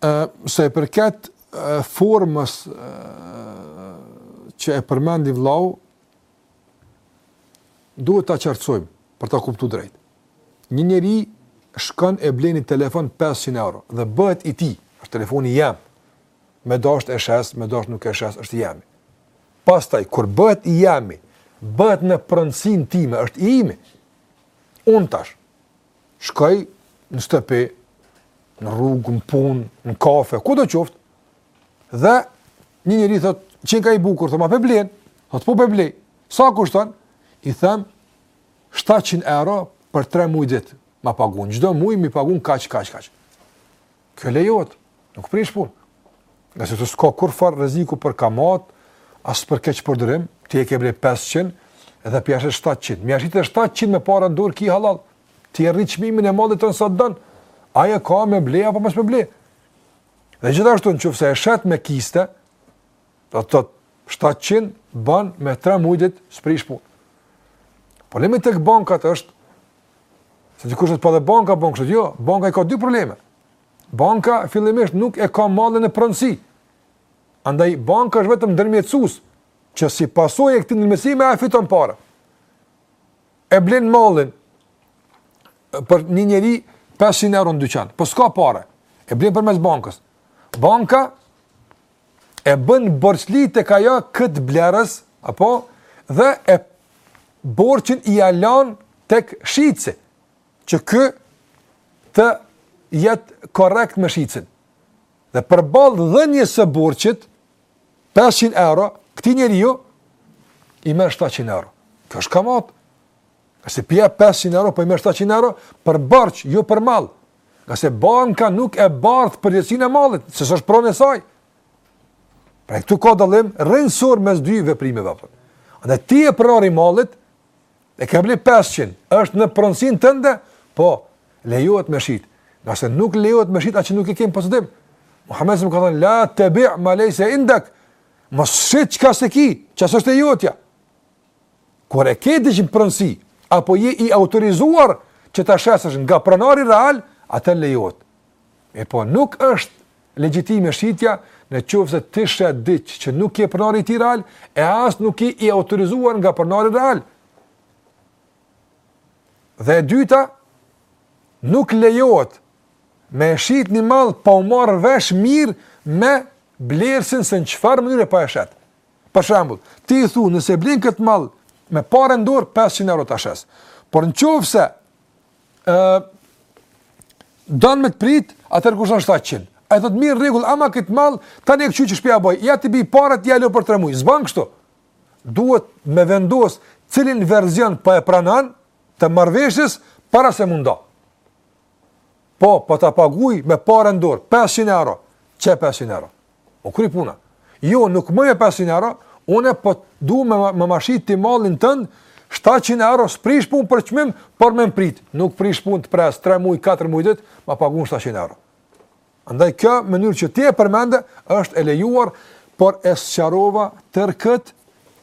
Ë sa i përket formës që e përmendi vllau duhet ta qartësojmë për ta kuptuar drejt. Një njeri shkon e blen një telefon 500 euro dhe bëhet i tij, është telefoni jem. Me dasht e shes, me dasht nuk e shes, është i jemi. Pastaj kur bëhet i jemi, bëhet në pronësinë time, është i imi. Unë tash. Shkoj në shtëpi, në rrugë, në punë, në kafe, kudo qoftë, dhe një njeri thot, qenka i bukur, thot, a po e blen, thot, po po e blej, sa kushton, i them, 700 euro për 3 muj ditë, ma pagun, çdo muj m'i pagun kaq, kaq, kaq. Kjo lejohet, nuk prish punë. Ngase s'ka kurrfarë rreziku për kamatë, as për keqpërdorim, ti e ke ble 500, edhe po e shet 700. Me e shit 700 me para në dorë e ki hallall, ti e rrit çmimin e mallit tënd sa të don, ai e ka me ble, apo mos me ble. Dhe gjithashtu në qoftë se e shet me kiste, do të thotë 700 ban me 3 muj dit s'prish punë. Problemi tek bankat është, Se dikush do të thotë edhe banka bën kështu. Jo, banka i ka dy probleme. Banka fillimisht nuk e ka mallin në pronësi. Andaj banka është vetëm ndërmjetësues që si pasojë e këtij ndërmjetësimi ai fiton para. E blen mallin për një njeri 500 euro në dyqan. Po s'ka para. E blen përmes bankës. Banka e bën borxhli tek ajo këtë blerës, apo, dhe e borxhin ia lan tek shitësi, që ky të jetë korrekt me shitësin. Dhe përballë dhënies së borxhit, 500 euro, këtij njeriu i merr 700 euro. Kjo është kamatë. Ngase po i jep 500 euro, po i merr 700 euro, për borxh, jo për mall. Ngase banka nuk e bart përgjegjësinë e mallit, se s'është pronë e saj. Pra këtu ka dallim rrënjësor mes dy veprimeve për ne. Dhe ti je pronar i mallit, e ke ble 500, është në pronësinë tënde, po, lejohet me shit. Ngase nuk lejohet me shit atë që nuk e ke në posedim. Muhammedi a.s. ka thënë, la tebi' ma lejse indek, mos shit çka s'e ki, që s'është e jotja. Kur e ke diç në pronësi, apo je i autorizuar që ta shesësh nga pronari real, atëherë lejohet. E po nuk është legjitime shitja në qoftë se ti shet diç që nuk je pronari i tij real, e as nuk je i autorizuar nga pronari real. Dhe e dyta, nuk lejohet me e shit një mall pa u marrë vesh mirë me blersin se në çfarë mënyre po e shet. Për shembull, ti i thu, nëse blen këtë mall me pare në dorë 500 euro ta shes. Por në qoftë se e don me të prit, atëherë kushton 700. Ai thotë mirë n'rregull, ama kët mall tani e kqyri te shtëpia, boj. Ja t'i bi paret, ja lo për 3 muaj. S'bën kështu. Duhet me vendosë cilin version po e pranon të marrveshës para se mundo. Po, po ta paguaj me pare në dorë 500 euro. Qe 500 euro. U kry puna. Jo, nuk muj me 500 euro, unë po du me ma shit ti mallin tënd 700 euro s'prish pun për çmim, por me m'prit. Nuk prish pun të pres 3 muaj, 4 muaj dit, ma paguan 700 euro. Andaj kjo mënyrë që ti e përmende është e lejuar, por e sqarova tërë këtë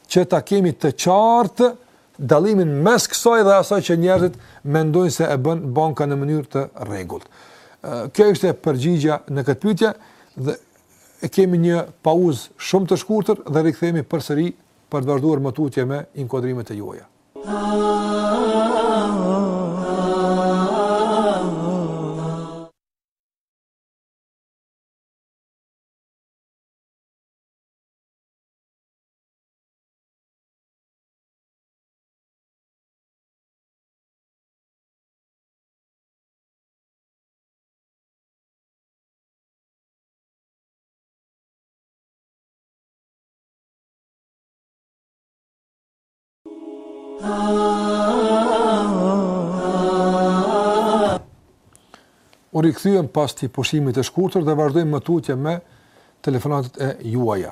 që ta kemi të qartë dallimin mes kësaj dhe asaj që njerëzit mendojnë se e bën banka në mënyrë të rregullt. Kjo ishte përgjigja në këtë pyetje dhe e kemi një pauzë shumë të shkurtër dhe rikthehemi përsëri për të vazhduar më tutje me inkuadrimet e juaja. U rikthyem pas këtij pushimi të shkurtër dhe vazhdojmë më tutje me telefonatat e juaja.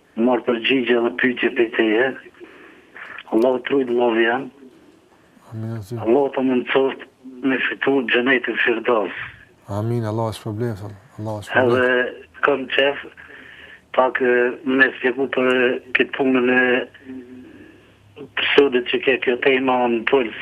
Marr përgjigje edhe pyetje prej teje Allahu t'rujt vllau jem Amin o zot Allahu ta mundësoft me fitu xhenetin firdevs. Amin Allahu e shpërbleft valla Allahu e shpërbleft. Edhe kam qef pak me spjegu për këtë punën e pseudo që qe kjo tema në puls.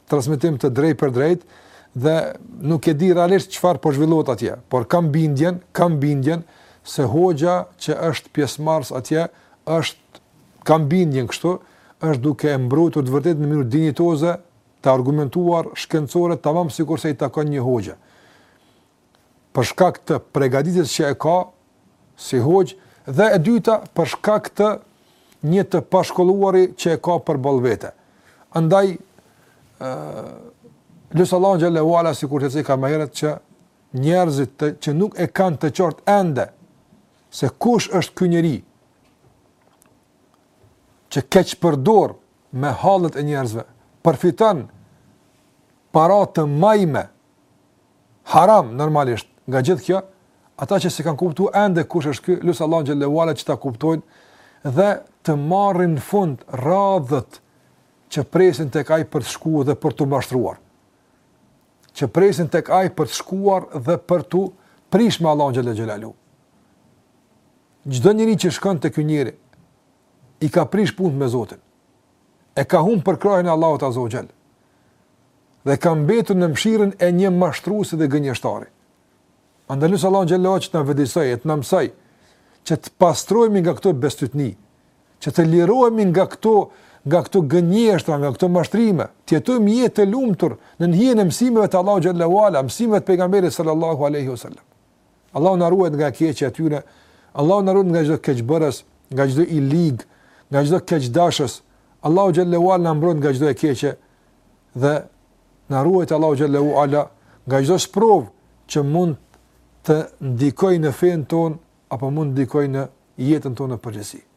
transmetim të drejtpërdrejtë dhe nuk e di realisht çfarë po zhvillohet atje, por kam bindjen, kam bindjen se hoxha që është pjesëmarrës atje është kam bindjen kështu, është duke e mbrojtur të vërtetën në mënyrë dinjitoze, të argumentuar, shkencore, tamam sikurse i takon një hoxhe. për shkak të pregatitjes që e ka si hoxhë dhe e dyta për shkak të një të pashkolluari që e ka përballë vete. Andaj e lus Allahun xhel-le ve ala, sikur që ceka më herët, që njerëzit të, që nuk e kanë të qartë ende, se kush është ky njeri, që keqpërdor me hallet e njerëzve, përfiton para të majme, haram normalisht nga gjithë kjo, ata që s'e kanë kuptu ende kush është ky, lus Allahun xhelle ve ala që ta kuptojnë, dhe të marrin një fund radhët që presin tek ai për të shku dhe për t'u mashtruar. Që presin tek ai për të shkuar dhe për t'u prish me Allahun xhelle xhelaluhu. Çdo njeri që shkon te ky njeri, i ka prish punët me Zotin. e ka humbë përkrahjen e Allahut Azza wa Jall dhe ka mbetur në mëshirën e një mashtruesi dhe gënjeshtari. Andaj lus Allahun xhelle ve ala që të na vetëdijesojë e të na mësojë që të pastrohemi nga këto bestytni, që të lirohemi nga këto nga këto gënjeshtra, nga këto mashtrime, të jetojmë jetë të lumtur nën hijen e mësimeve të Allahut xhelle ve ala, mësimeve të pejgamberit sallallahu alaihi wasallam. Allahu na ruajt nga e keqja e tyre, Allahu na ruajt nga çdo keqbërës, nga çdo i lig, nga çdo keqdashës. Allahu xhelle ve ala na mbrojt nga çdo e keqe dhe na ruajt Allahu xhelle ve ala nga çdo sprovë që mund të ndikojë në fenë tonë apo mund të ndikojë në jetën tonë në përgjithësi.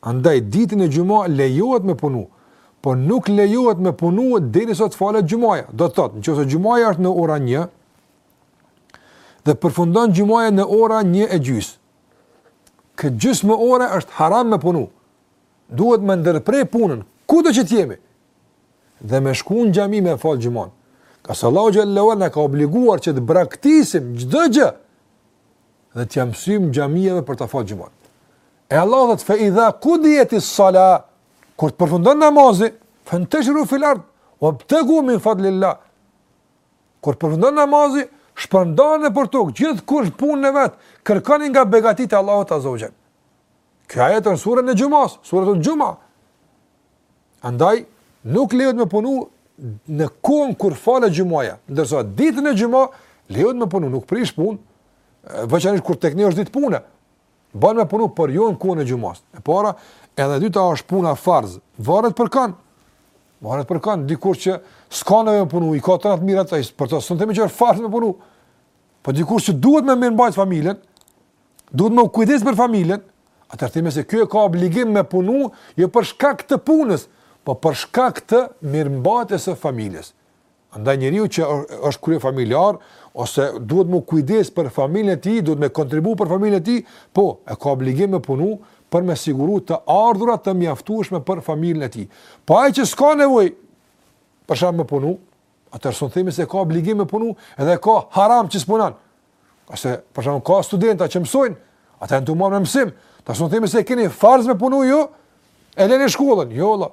Andaj ditën e xhuma lejohet me punu, po nuk lejohet me punu derisa të falet xhumaja. Do të thotë, nëse xhumaja është në orën 1 dhe përfundon xhumaja në orën 1 e gjys. Këtë gjysmë ore është haram me punu. Duhet me ndërpre punën, kudo që të jemi, dhe me shku në xhami me falë xhumanë. Ngase Allahu xhelle ve ala na ka obliguar që të braktisim çdo gjë dhe t'ia mësyjmë xhamive për të falë xhumanë. E Allahu thotë fe idha kudijeti salah, kur të përfundon namazi, fenteshiru fil ard, vebtegu min fadlilah. Kur të përfundon namazi, shpërndahuni nëpër tokë, gjithkush në punën e vet, kërkoni nga begatitë e Allahut azze ve xhel. Ky ajet është në suren e xhumasë, suretul xhuma. Andaj, nuk lejohet me punu në kohën kur falet xhumaja, ndërsa ditën e xhuma, lejohet me punu, nuk prish punë, veçanisht kur tek ne është ditë pune, Ban me punu, por jo në kohën e xhumas. E para, edhe e dyta është puna farz. Varet për kën. Varet për kën, dikush që s'ka nevojë me punu, i ka të ardhurat mirë ai, për të s'un themi që është farz me punu. Po dikush që duhet me mirëmbajt familjen, duhet me u kujdes për familjen, atëherë themi se ky e ka obligim me punu jo për shkak të punës, po për shkak të mirëmbajtjes së familjes. Andaj njeriu që është kryefamiljar ose duhet me u kujdes për familjen e tij, duhet me kontribu për familjen e tij, po e ka obligim me punu për me siguru të ardhura të mjaftueshme për familjen e tij. Po ai që s'ka nevojë për shembull me punu, atëherë s'un themi se e ka obligim me punu dhe e ka haram që s'punon. Ose për shembull ka studenta që mësojnë, ata janë tu marrë mësim, atëherë s'un themi se e keni farz me punu ju, e leni shkollën, jo valla.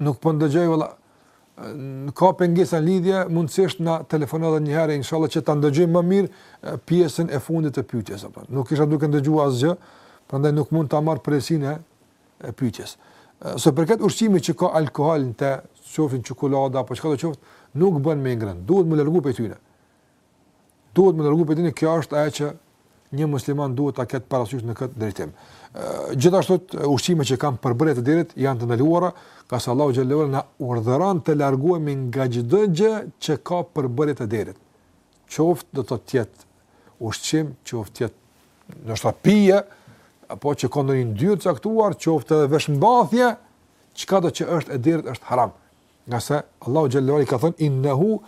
Nuk po ndëgjoj valla. Ka pengesa në lidhje, mundësisht na telefono edhe një herë inshallah që ta ndëgjojmë më mirë pjesën e fundit të pyetjes apo. Nuk isha duke ndëgjuar asgjë, prandaj nuk mund ta marr përgjegjësinë e pyetjes. Sa përket ushqimit që ka alkool në të, qofshin çokoladë apo çka do të qoftë, nuk bën me i ngrënë. Duhet me u largu prej tyne. Duhet me u largu prej tyne, kjo është ajo që një musliman duhet ta ketë parasysh në këtë drejtim. Gjithashtu ushqimet që kanë përbërje të derrit janë të ndaluara, ngase Allahu xhallahu na urdhëron të largohemi nga çdo gjë që ka përbërje të derrit. Qoftë do të thotë ushqim, qoftë do të thotë pije, apo që ka ndonjë yndyrë të caktuar, qoftë edhe veshmbathje, çka do që është e derrit është haram. Ngase Allahu xhalle ue ala ka thënë innehu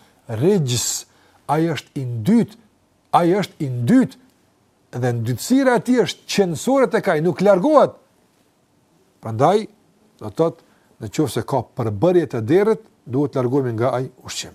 rixhs, ai është i ndytë, ai është i ndytë dhe ndytësira e tij është qenësore tek ai, nuk largohet. Prandaj, do të thotë, në qoftë se ka përbërje të derrit, duhet të largohemi nga ai ushqim.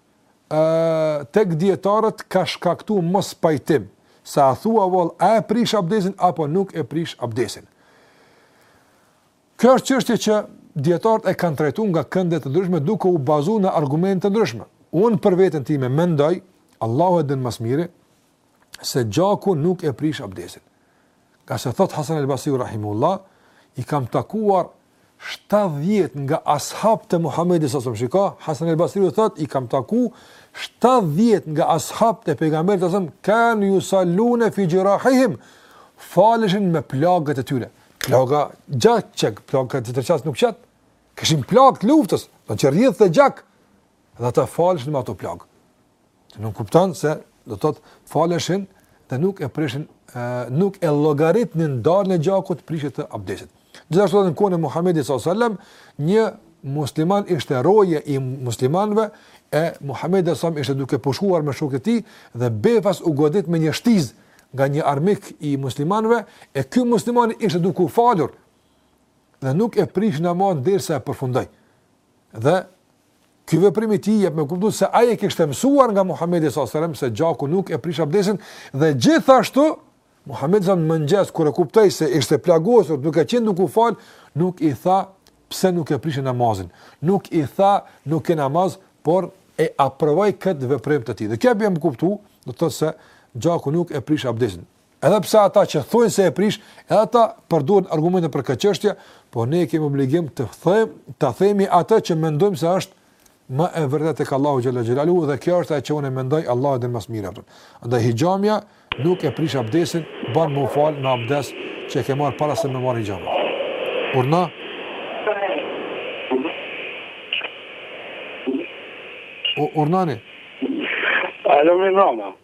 ë tek dijetarët ka shkaktu mos pajtim se a thua vallë a e prish abdesin apo nuk e prish abdesin kjo është çështje që dijetarët e kanë trajtu nga kënde të ndryshme duke u bazu në argumente të ndryshme unë për veten time mendoj Allahu e din më së miri se gjaku nuk e prish abdesin. Ngase thot Hasan el Basriu rahimehullah, i kam takuar 70 nga ashabët e Muhammedit sasëm. Shiko, Hasan el Basriu thot, i kam taku 70 nga ashabët e pejgamberit sasëm, kanu jusalune fi xhirahihim, faleshin me plagët e tyre. Plaga gjak qet, plaga tjetër çka s'qet, kishin plagë të luftës, ku rridhte gjak, dhe ata faleshin me ato plagë. Kjo nënkupton se do të thotë faleshin dhe nuk e prishin nuk e llogaritnin daljen e gjakut prishje të abdesit. Gjithashtu edhe në kohën e Muhamedit sallallahu alajhi wasallam një musliman ishte roje i muslimanëve e Muhamedi sallallahu alajhi ishte duke pushuar me shokët e tij dhe befas u godit me një shtizë nga një armik i muslimanëve e ky musliman ishte duke u falur dhe nuk e prishi namazin derisa e përfundoi. Dhe ky veprim i tij jep me kuptuar se ai e kishte mësuar nga Muhamedi sallallahu alajhi wasallam se gjaku nuk e prish abdesin dhe gjithashtu Muhamedi sa në mëngjes kur e kuptoi se ishte plagosur duke qenë duke u fal, nuk i tha pse nuk e prishe namazin. Nuk i tha nuk ke namaz, por e aprovoi këtë veprim të tij. Dhe kjo bën me kuptu, do të thotë se gjaku nuk e prish abdesin. Edhe pse ata që thonë se e prish, edhe ata përdorin argumente për këtë çështje, por ne kemi obligim të them, të themi atë që mendojmë se është më e vërtetë tek Allahu xhalla xhelalu dhe kjo është ajo që unë mendoj Allahu e di më së miri atë. Andaj hijamia nuk e prish abdesin, bën me u fal me abdes që e ke marr para se me marrë hijamen. Urdhno, urnani. Alo, mi mama.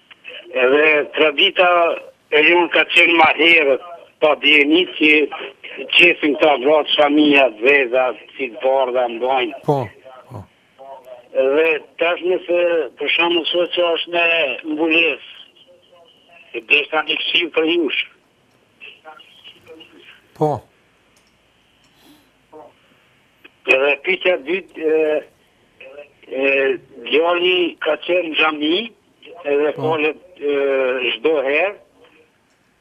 Edhe tradita e jonë ka qenë ma herët, po e dini që qesin këto gratë shamija, të zeza, si të bardha mbajnë. Po, po. Dhe tash nëse për shembull shoqja është me mbulesë, e deshta një këshillë prej jush. Po. Edhe pyetja e dytë, ë djali ka qenë në xhami edhe po. falet çdo herë.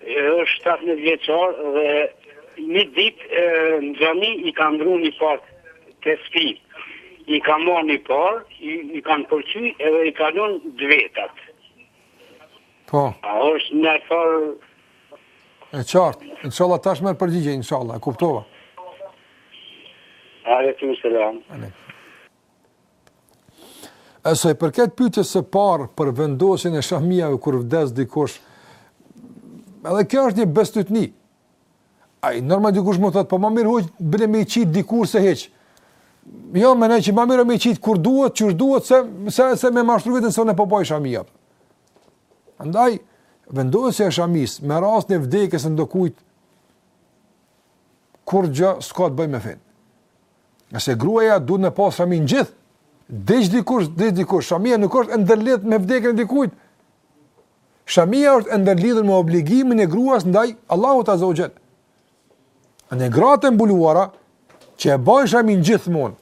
Edhe është 17 vjeçor dhe një ditë në xhami i ka ndru një par tespi. I ka marrë një par, i, i kanë pëlqy edhe i ka lënë të vetat. Po. A është në farë... E qartë, inshallah tash merr përgjigje, inshallah, e kuptova. Alekum selam. Alekum. E sa i përket pyetjes së parë për vendosjen e shamijave kur vdes dikush, edhe kjo është një bestytni. Ai normal dikush më thot, po më mirë hoxhë bile me qit dikur se hiç. Jo, më ne që më mirë me qit kur duhet, qysh duhet se se se me mashtru veten se unë po baj shamija. Andaj, vendosja e shamisë me rastin e vdekjes së ndokujt, kurgjë s'ka të bëj me fenë. Nëse gruaja duhet me pas shamin gjithë, diq dikush, s'diq dikush, shamia nuk është ndërlidh me vdekën e dikujt. Shamia është e ndërlidhur me obligimin e gruas ndaj Allahut Azza wa Jall. Gratë e mbuluara që e bajn shamin gjithmonë,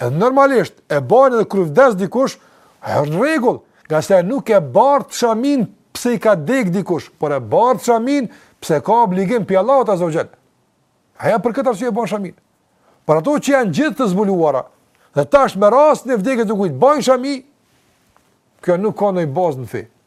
Edhe normalisht, e bajnë edhe kur vdes dikush, a është në rregull, ngase nuk e bart shaminë pse i ka dek dikush, por e bart shaminë pse ka obligim prej Allahut Azza wa Jall. Aja për këtë arsye e ban shamin. Por ato që janë gjithë të zbuluara, dhe tash me rastin e vdekjes të dikujt, bajnë shamin, kjo nuk ka ndonjë bazë në fe.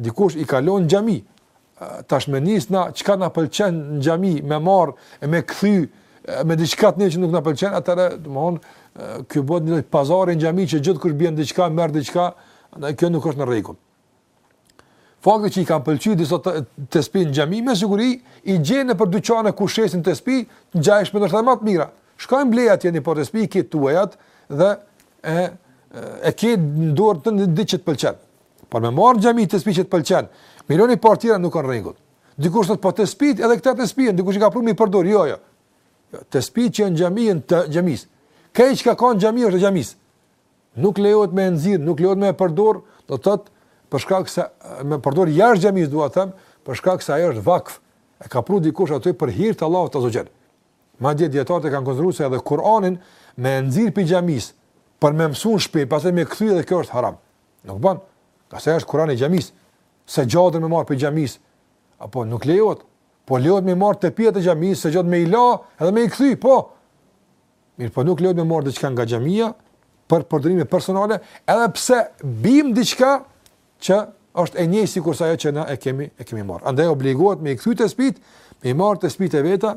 Dikush i ka lon në xhami, tash me nis na çka na pëlqen në xhami, me marr e me kthy me diçka tonën që nuk na pëlqen, atëra domthon ky bëhet një pazar i xhami që gjithë kush bjen diçka, merr diçka, ndaj kjo nuk është në rregull. Fakti që i kanë pëlqyer disa të, tespi në xhami me siguri i gjen nëpër dyqane ku shesin tespi, ngjashme ndoshta më të mira. Shkon blej atje një par tespi i ke tuajat dhe e e ke në dorë ato që të pëlqen. Po me marr n'xhami tespi që të pëlqen. Milioni parë tjera nuk kanë rregull. Dikush thotë po tespi edhe këta tespi, dikush i ka pru me i përdor. Jo, jo. jo tespi që në xhami janë të xhamis. Gjithçka ka në xhami është xhamis. Nuk lejohet me nxirr, nuk lejohet me përdor, do të thotë për shkak se me përdor jashtë xhamis dua të them, për shkak se ajo është vakf. E ka pru dikush aty për hir të Allahut azze ue xhel. Madje dietarët e kanë konsideruar se edhe Kur'anin me nxirr pi xhamis për me mësu n'shpi, pastaj me kthy edhe kjo është haram. Nuk bën. Shkak se është Kurani i xhamisë. Sexhaden me marr pi xhamisë. Apo nuk lejohet. Po lejohet me marr tepiha të xhamisë, sexhade me i la edhe me i kthy, po. Mirëpo nuk lejohet me marr diçka nga xhamia për përdorime personale, edhe pse bim diçka që është e njëjtë sikur sa ajo që na e kemi e kemi marr. Andaj obligohet me i kthy tespit, me i marr tespit e veta,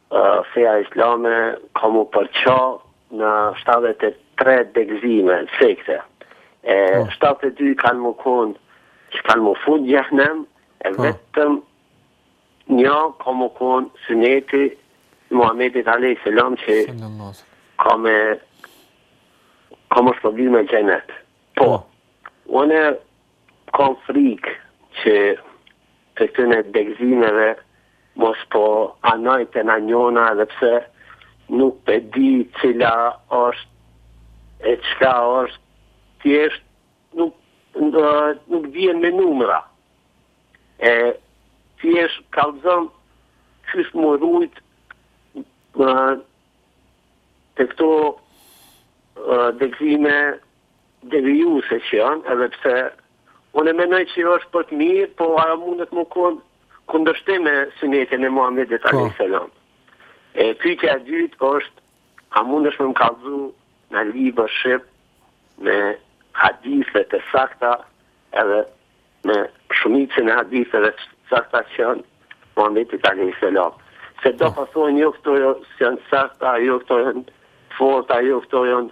Feja islame ka m'u përça në 73 degëzime, sekte. E 72 kanë me konë që kanë m'u fut n'xhehnem, e vetëm një ka me konë syneti i Muhammedit alejhi selam që ka me na shpërbly me xhenet. Po, unë Kam frikë që te këtyne degëzimeve mos po anoj te najnjona edhe pse nuk e di cila është e çka është thjesht nuk nuk vijn me numra e thjesht kallxon qysh m'u rujt te këto degëzime devijuese që janë edhe pse unë e menoj që është për të mirë po ajo mundet me kon n'kundërshtim me sunetin e Muhamedit po. alejhi selam e pyetja e dytë është a mundesh me m'kallzu një libër shqip me hadithe të sakta edhe me shumicën e haditheve të sakta që janë t'Muhamedit alejhi selam se do po. po thonë jo këto jo, janë sakta jo këto janë t'forta jo këto janë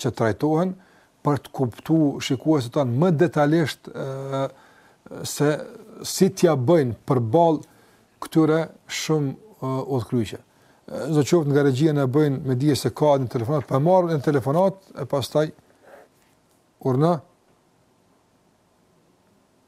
që të trajtohen për të kuptu shikuesit tanë më detalisht se si t'ia bëjnë përballë këtyre shumë udhëkryqeve. Sidoqoftë nga regjia na bëjnë me dije se ka një telefonat, po e marrim një telefonatë e pastaj, urdhno.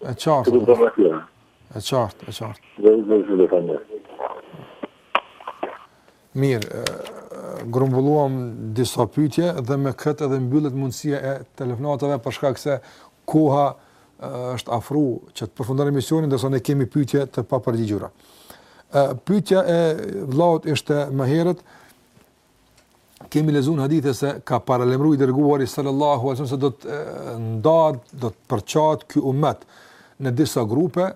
E qartë. Të bëmë aty. E qartë, e qartë. Dhe i dhe zhjë dhe fa një. Mirë, grumbulluam disa pytje dhe me këtë edhe mbyllet mundësia e telefonatave për shkak se koha është afru që të përfundojmë emisionin ndërsa ne kemi pytje të papërgjigjura. Pytja e vllaut ishte më herët, kemi lexu në hadithe se ka paralajmëru i dërguari sallallahu alaihi wasallam se do të ndahet, do të përçahet ky umet në disa grupe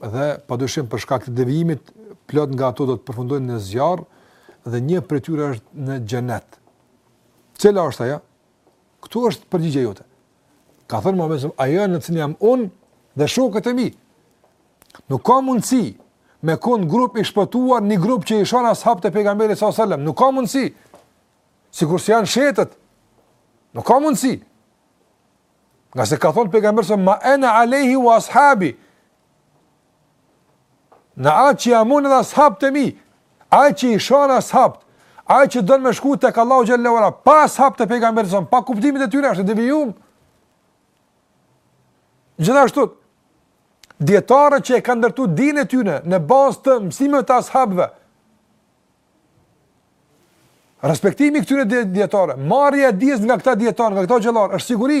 dhe padyshim për shkak të devijimit plot nga ato do të përfundojnë në zjarr dhe një prej tyre është në xhenet. Cila është ajo? Këtu është përgjigja jote. Ka thënë Muhamedi sallallahu alaihi wasallam, ajo në cilën jam unë dhe shokët e mi. Nuk ka mundësi me kon grup i shpëtuar një grup që i shan ashabët e pejgamberit sallallahu alaihi wasallam. Nuk ka mundësi. Sikur si janë shiitët. Nuk ka mundësi. Ngase ka thonë pejgamberi sallallahu alaihi wasallam, "Ma ana alaihi wa ashabi." Në atë që jam unë dhe ashabët e mi, ai që i shan ashabët, ai që don me shku tek Allahu xhele ue ala, pa ashabët e pejgamberit s.a.s., pa kuptimin e tyre është i devijum. Gjithashtu dietarët që e kanë ndërtu dinë e tyre në bazë të mësimeve të ashabëve. Respektimi i këtyre dietarëve, marrja e dijes nga këta dietarë, nga këta hoxhallarë, është siguri.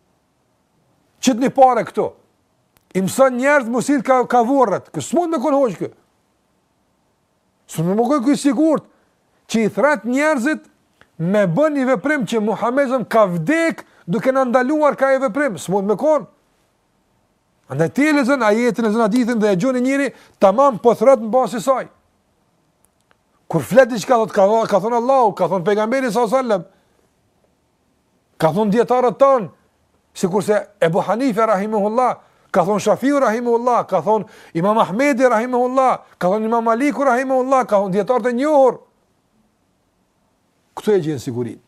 Qe ti e ke parë këtu, i mëson njerëzit me shku ka, ka vorret. Ky s'mund me kënë hoxhë ky. S'mund me kënë i sigurt që i thret njerëzit me bën një veprim që Muhammedi a.s. ka vdek duke na ndaluar nga ai veprim. S'mund me kënë. Andaj ti e lexon ajetin, lexon hadithin dhe e gjen një njeri, tamam po thret në bazë të saj. Kur flet diçka thotë, ka, ka thonë Allahu, ka thonë pejgamberi s.a.s. Ka thonë dijetarët tanë, sikurse Ebu Hanife Rahimehullah, ka thonë Shafiu Rahimehullah, ka thonë Imam Ahmedi Rahimehullah, ka thonë Imam Maliku Rahimehullah, ka thonë dijetarët e njohur. Këtu e gjen sigurinë.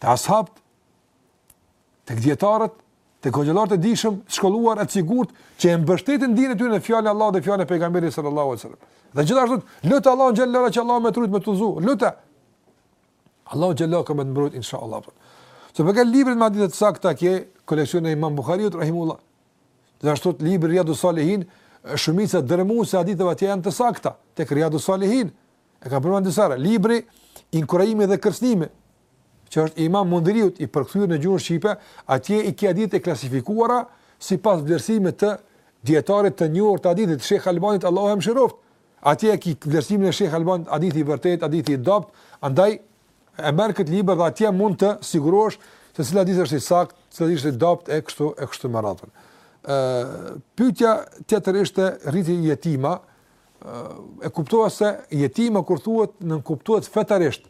Te ashabët, tek dijetarët, tek hoxhallarët e dishëm, të shkolluar e të sigurt, që e mbështetin dinin e tyne në fjalën e Allahut dhe fjalën e pejgamberi sallallahu alai sallam. Dhe gjithashtu, lute Allahun xhele ue ala që Allahu me t'rujt, me t'udhëzu, lute. Allahu xhele ue ala ka me të mbrojt inshallah. Sa i përket librit me hadithe të sakta ke koleksionin e Imam Bukhariut rahimullah. Gjithashtu te libri Riyadu Salihin, shumica dërmuese e haditheve atje janë të sakta tek Riyadu Salihin. E kam përmendur disa herë librin Inkurajimi dhe kërcënimi që është i Imam Mundhiriut i përkthyer në gjuhën shqipe, atje i ke hadithet e klasifikuara sipas vlerësimit të dietarit të njohur të hadithit Sheikh Albanit Allahu e mëshiroftë. Atje e ki vlerësimin e Shejh Albanit, hadithi i vërtetë, hadithi i dobët, andaj e merr këtë libër dhe atje mund të sigurohesh se cili hadith është i saktë, cili hadith është i dobët e kështu e kështu me radhë. Ë pyetja tjetër ishte rreth jetimave, kuptohet se jetima kur thuhet nënkuptohet fetarisht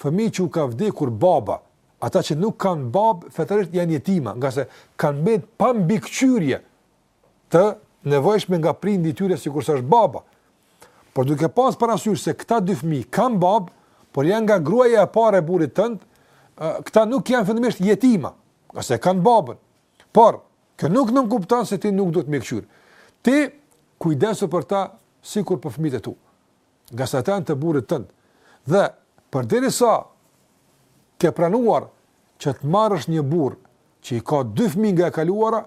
fëmijë që u ka vdekur baba, ata që nuk kanë babë fetarisht janë jetima, ngase kanë mbet pa mbikëqyrje të nevojshme nga prindi i tyre sikurse është baba. Por duke pas parasysh se këta dy fëmijë kanë babë, por janë nga gruaja e parë e burrit tënd, këta nuk janë fillimisht jetima, ngase kanë babën. Por kjo nuk nënkupton se ti nuk duhet me i kqyr. Ti kujdesu për ta sikur për fëmijët e tu. Ngase ata janë të burrit tënd. Dhe, përderisa ke pranuar që të marrësh një burrë që i ka dy fëmijë nga e kaluara,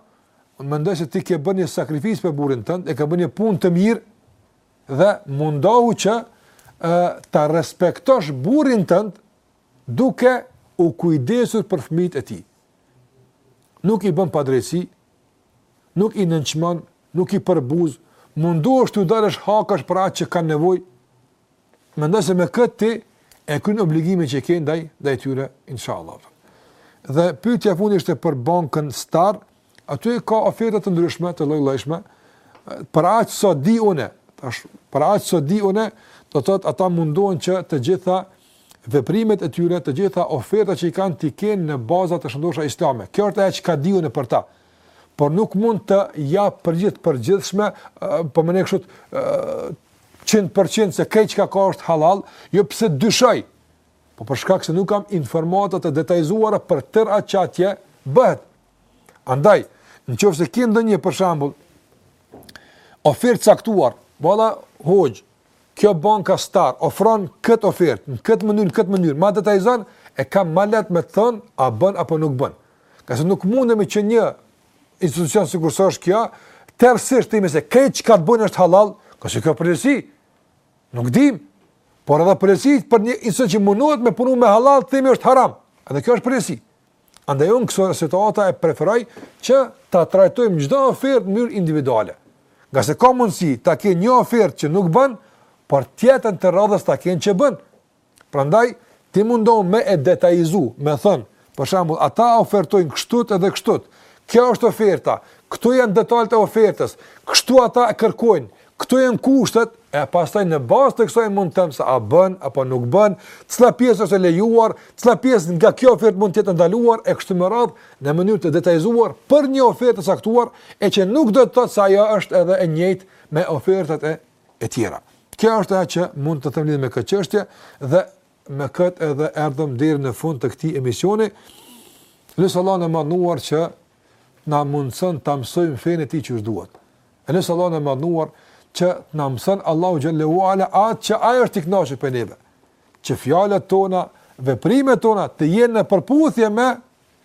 unë mendoj se ti ke bërë një sakrificë për burrin tënd, e ke bërë një punë të mirë dhe mundohu që ë ta respektosh burrin tënd duke u kujdesur për fëmijët e tij. Nuk i bën padrejtësi, nuk i nënçmon, Nuk i përbuz, mundohesh t'u dalësh hakash për atë që kanë nevojë. Mendoj se me këtë ti e kryen obligimin që ke ndaj ndaj tyre inshallah. Dhe pyetja e fundit ishte për bankën Star, aty ka oferta të ndryshme, të lloj-llojshme. Për aq sa di unë, tash për aq sa di unë, do të thotë ata mundohen që të gjitha veprimet e tyre, të gjitha ofertat që i kanë t'i kenë në baza të shëndosha islame. Kjo është ajo që di unë për ta. por nuk mund të jap përgjigje të përgjithshme, po me thënë kështu 100% se krejt çka ka është halal, jo pse dyshoj. Po për shkak se nuk kam informata të detajzuara për tërë atë që atje bëhet. Andaj, në qoftë se ke ndonjë për shembull ofertë të caktuar, valla hoxhë, Kjo banka Star ofron këtë ofertë, në këtë mënyrë, në këtë mënyrë, ma detajzon, e kam ma lehtë me të thënë, a bën, apo nuk bën. Ngase nuk mundemi që një institucion sikurse është kjo, tërësisht të themi se krejt çka bën është halal, ngase kjo përgjegjësi, nuk dim, por edhe përgjegjësi për një institucion që mundohet me punu me halal, të themi është haram, edhe kjo është përgjegjësi. Andaj unë këso situata e preferoj që ta trajtojmë çdo ofertë në mënyrë individuale. Ngase ka mundësi ta kenë një ofertë që nuk bën, por tjetrën të radhës ta kenë që bën. Prandaj ti mundohu me e detajizu, me thënë, për shembull, ata ofertojnë kështu edhe kështu. Kjo është oferta, këto janë detalet e ofertës, kështu ata kërkojnë, Këto janë kushtet e pastaj në bazë të kësaj mund të them se a bën apo nuk bën, cila pjesë është e lejuar, cila pjesë nga kjo ofertë mund të jetë e ndaluar e kështu me radhë në mënyrë të detajzuar për një ofertë të caktuar e që nuk do të thotë se ajo është edhe e njëjtë me ofertat e e tjera. Kjo është ajo që mund të them lidhur me këtë çështje dhe me këtë edhe erdhëm deri në fund të këtij emisioni. Lus Allahun e madhëruar që na mundëson ta mësojmë fenë e tij siç duhet. E lus Allahun e madhnuar që të na mësojë Allahu Xhelle ue Ala atë që ai është i kënaqur për neve. Që fjalët tona, veprimet tona të jenë në përputhje me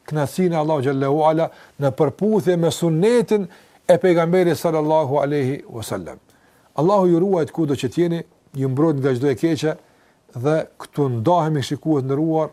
knaqësinë e Allahut Xhelle ue Ala, në përputhje me sunnetin e pejgamberit sallallahu aleyhi wasallam. Allahu ju ruajt ku do që të jeni, ju mbrojt nga çdo e keqe dhe këtu ndahemi shikues të nderuar,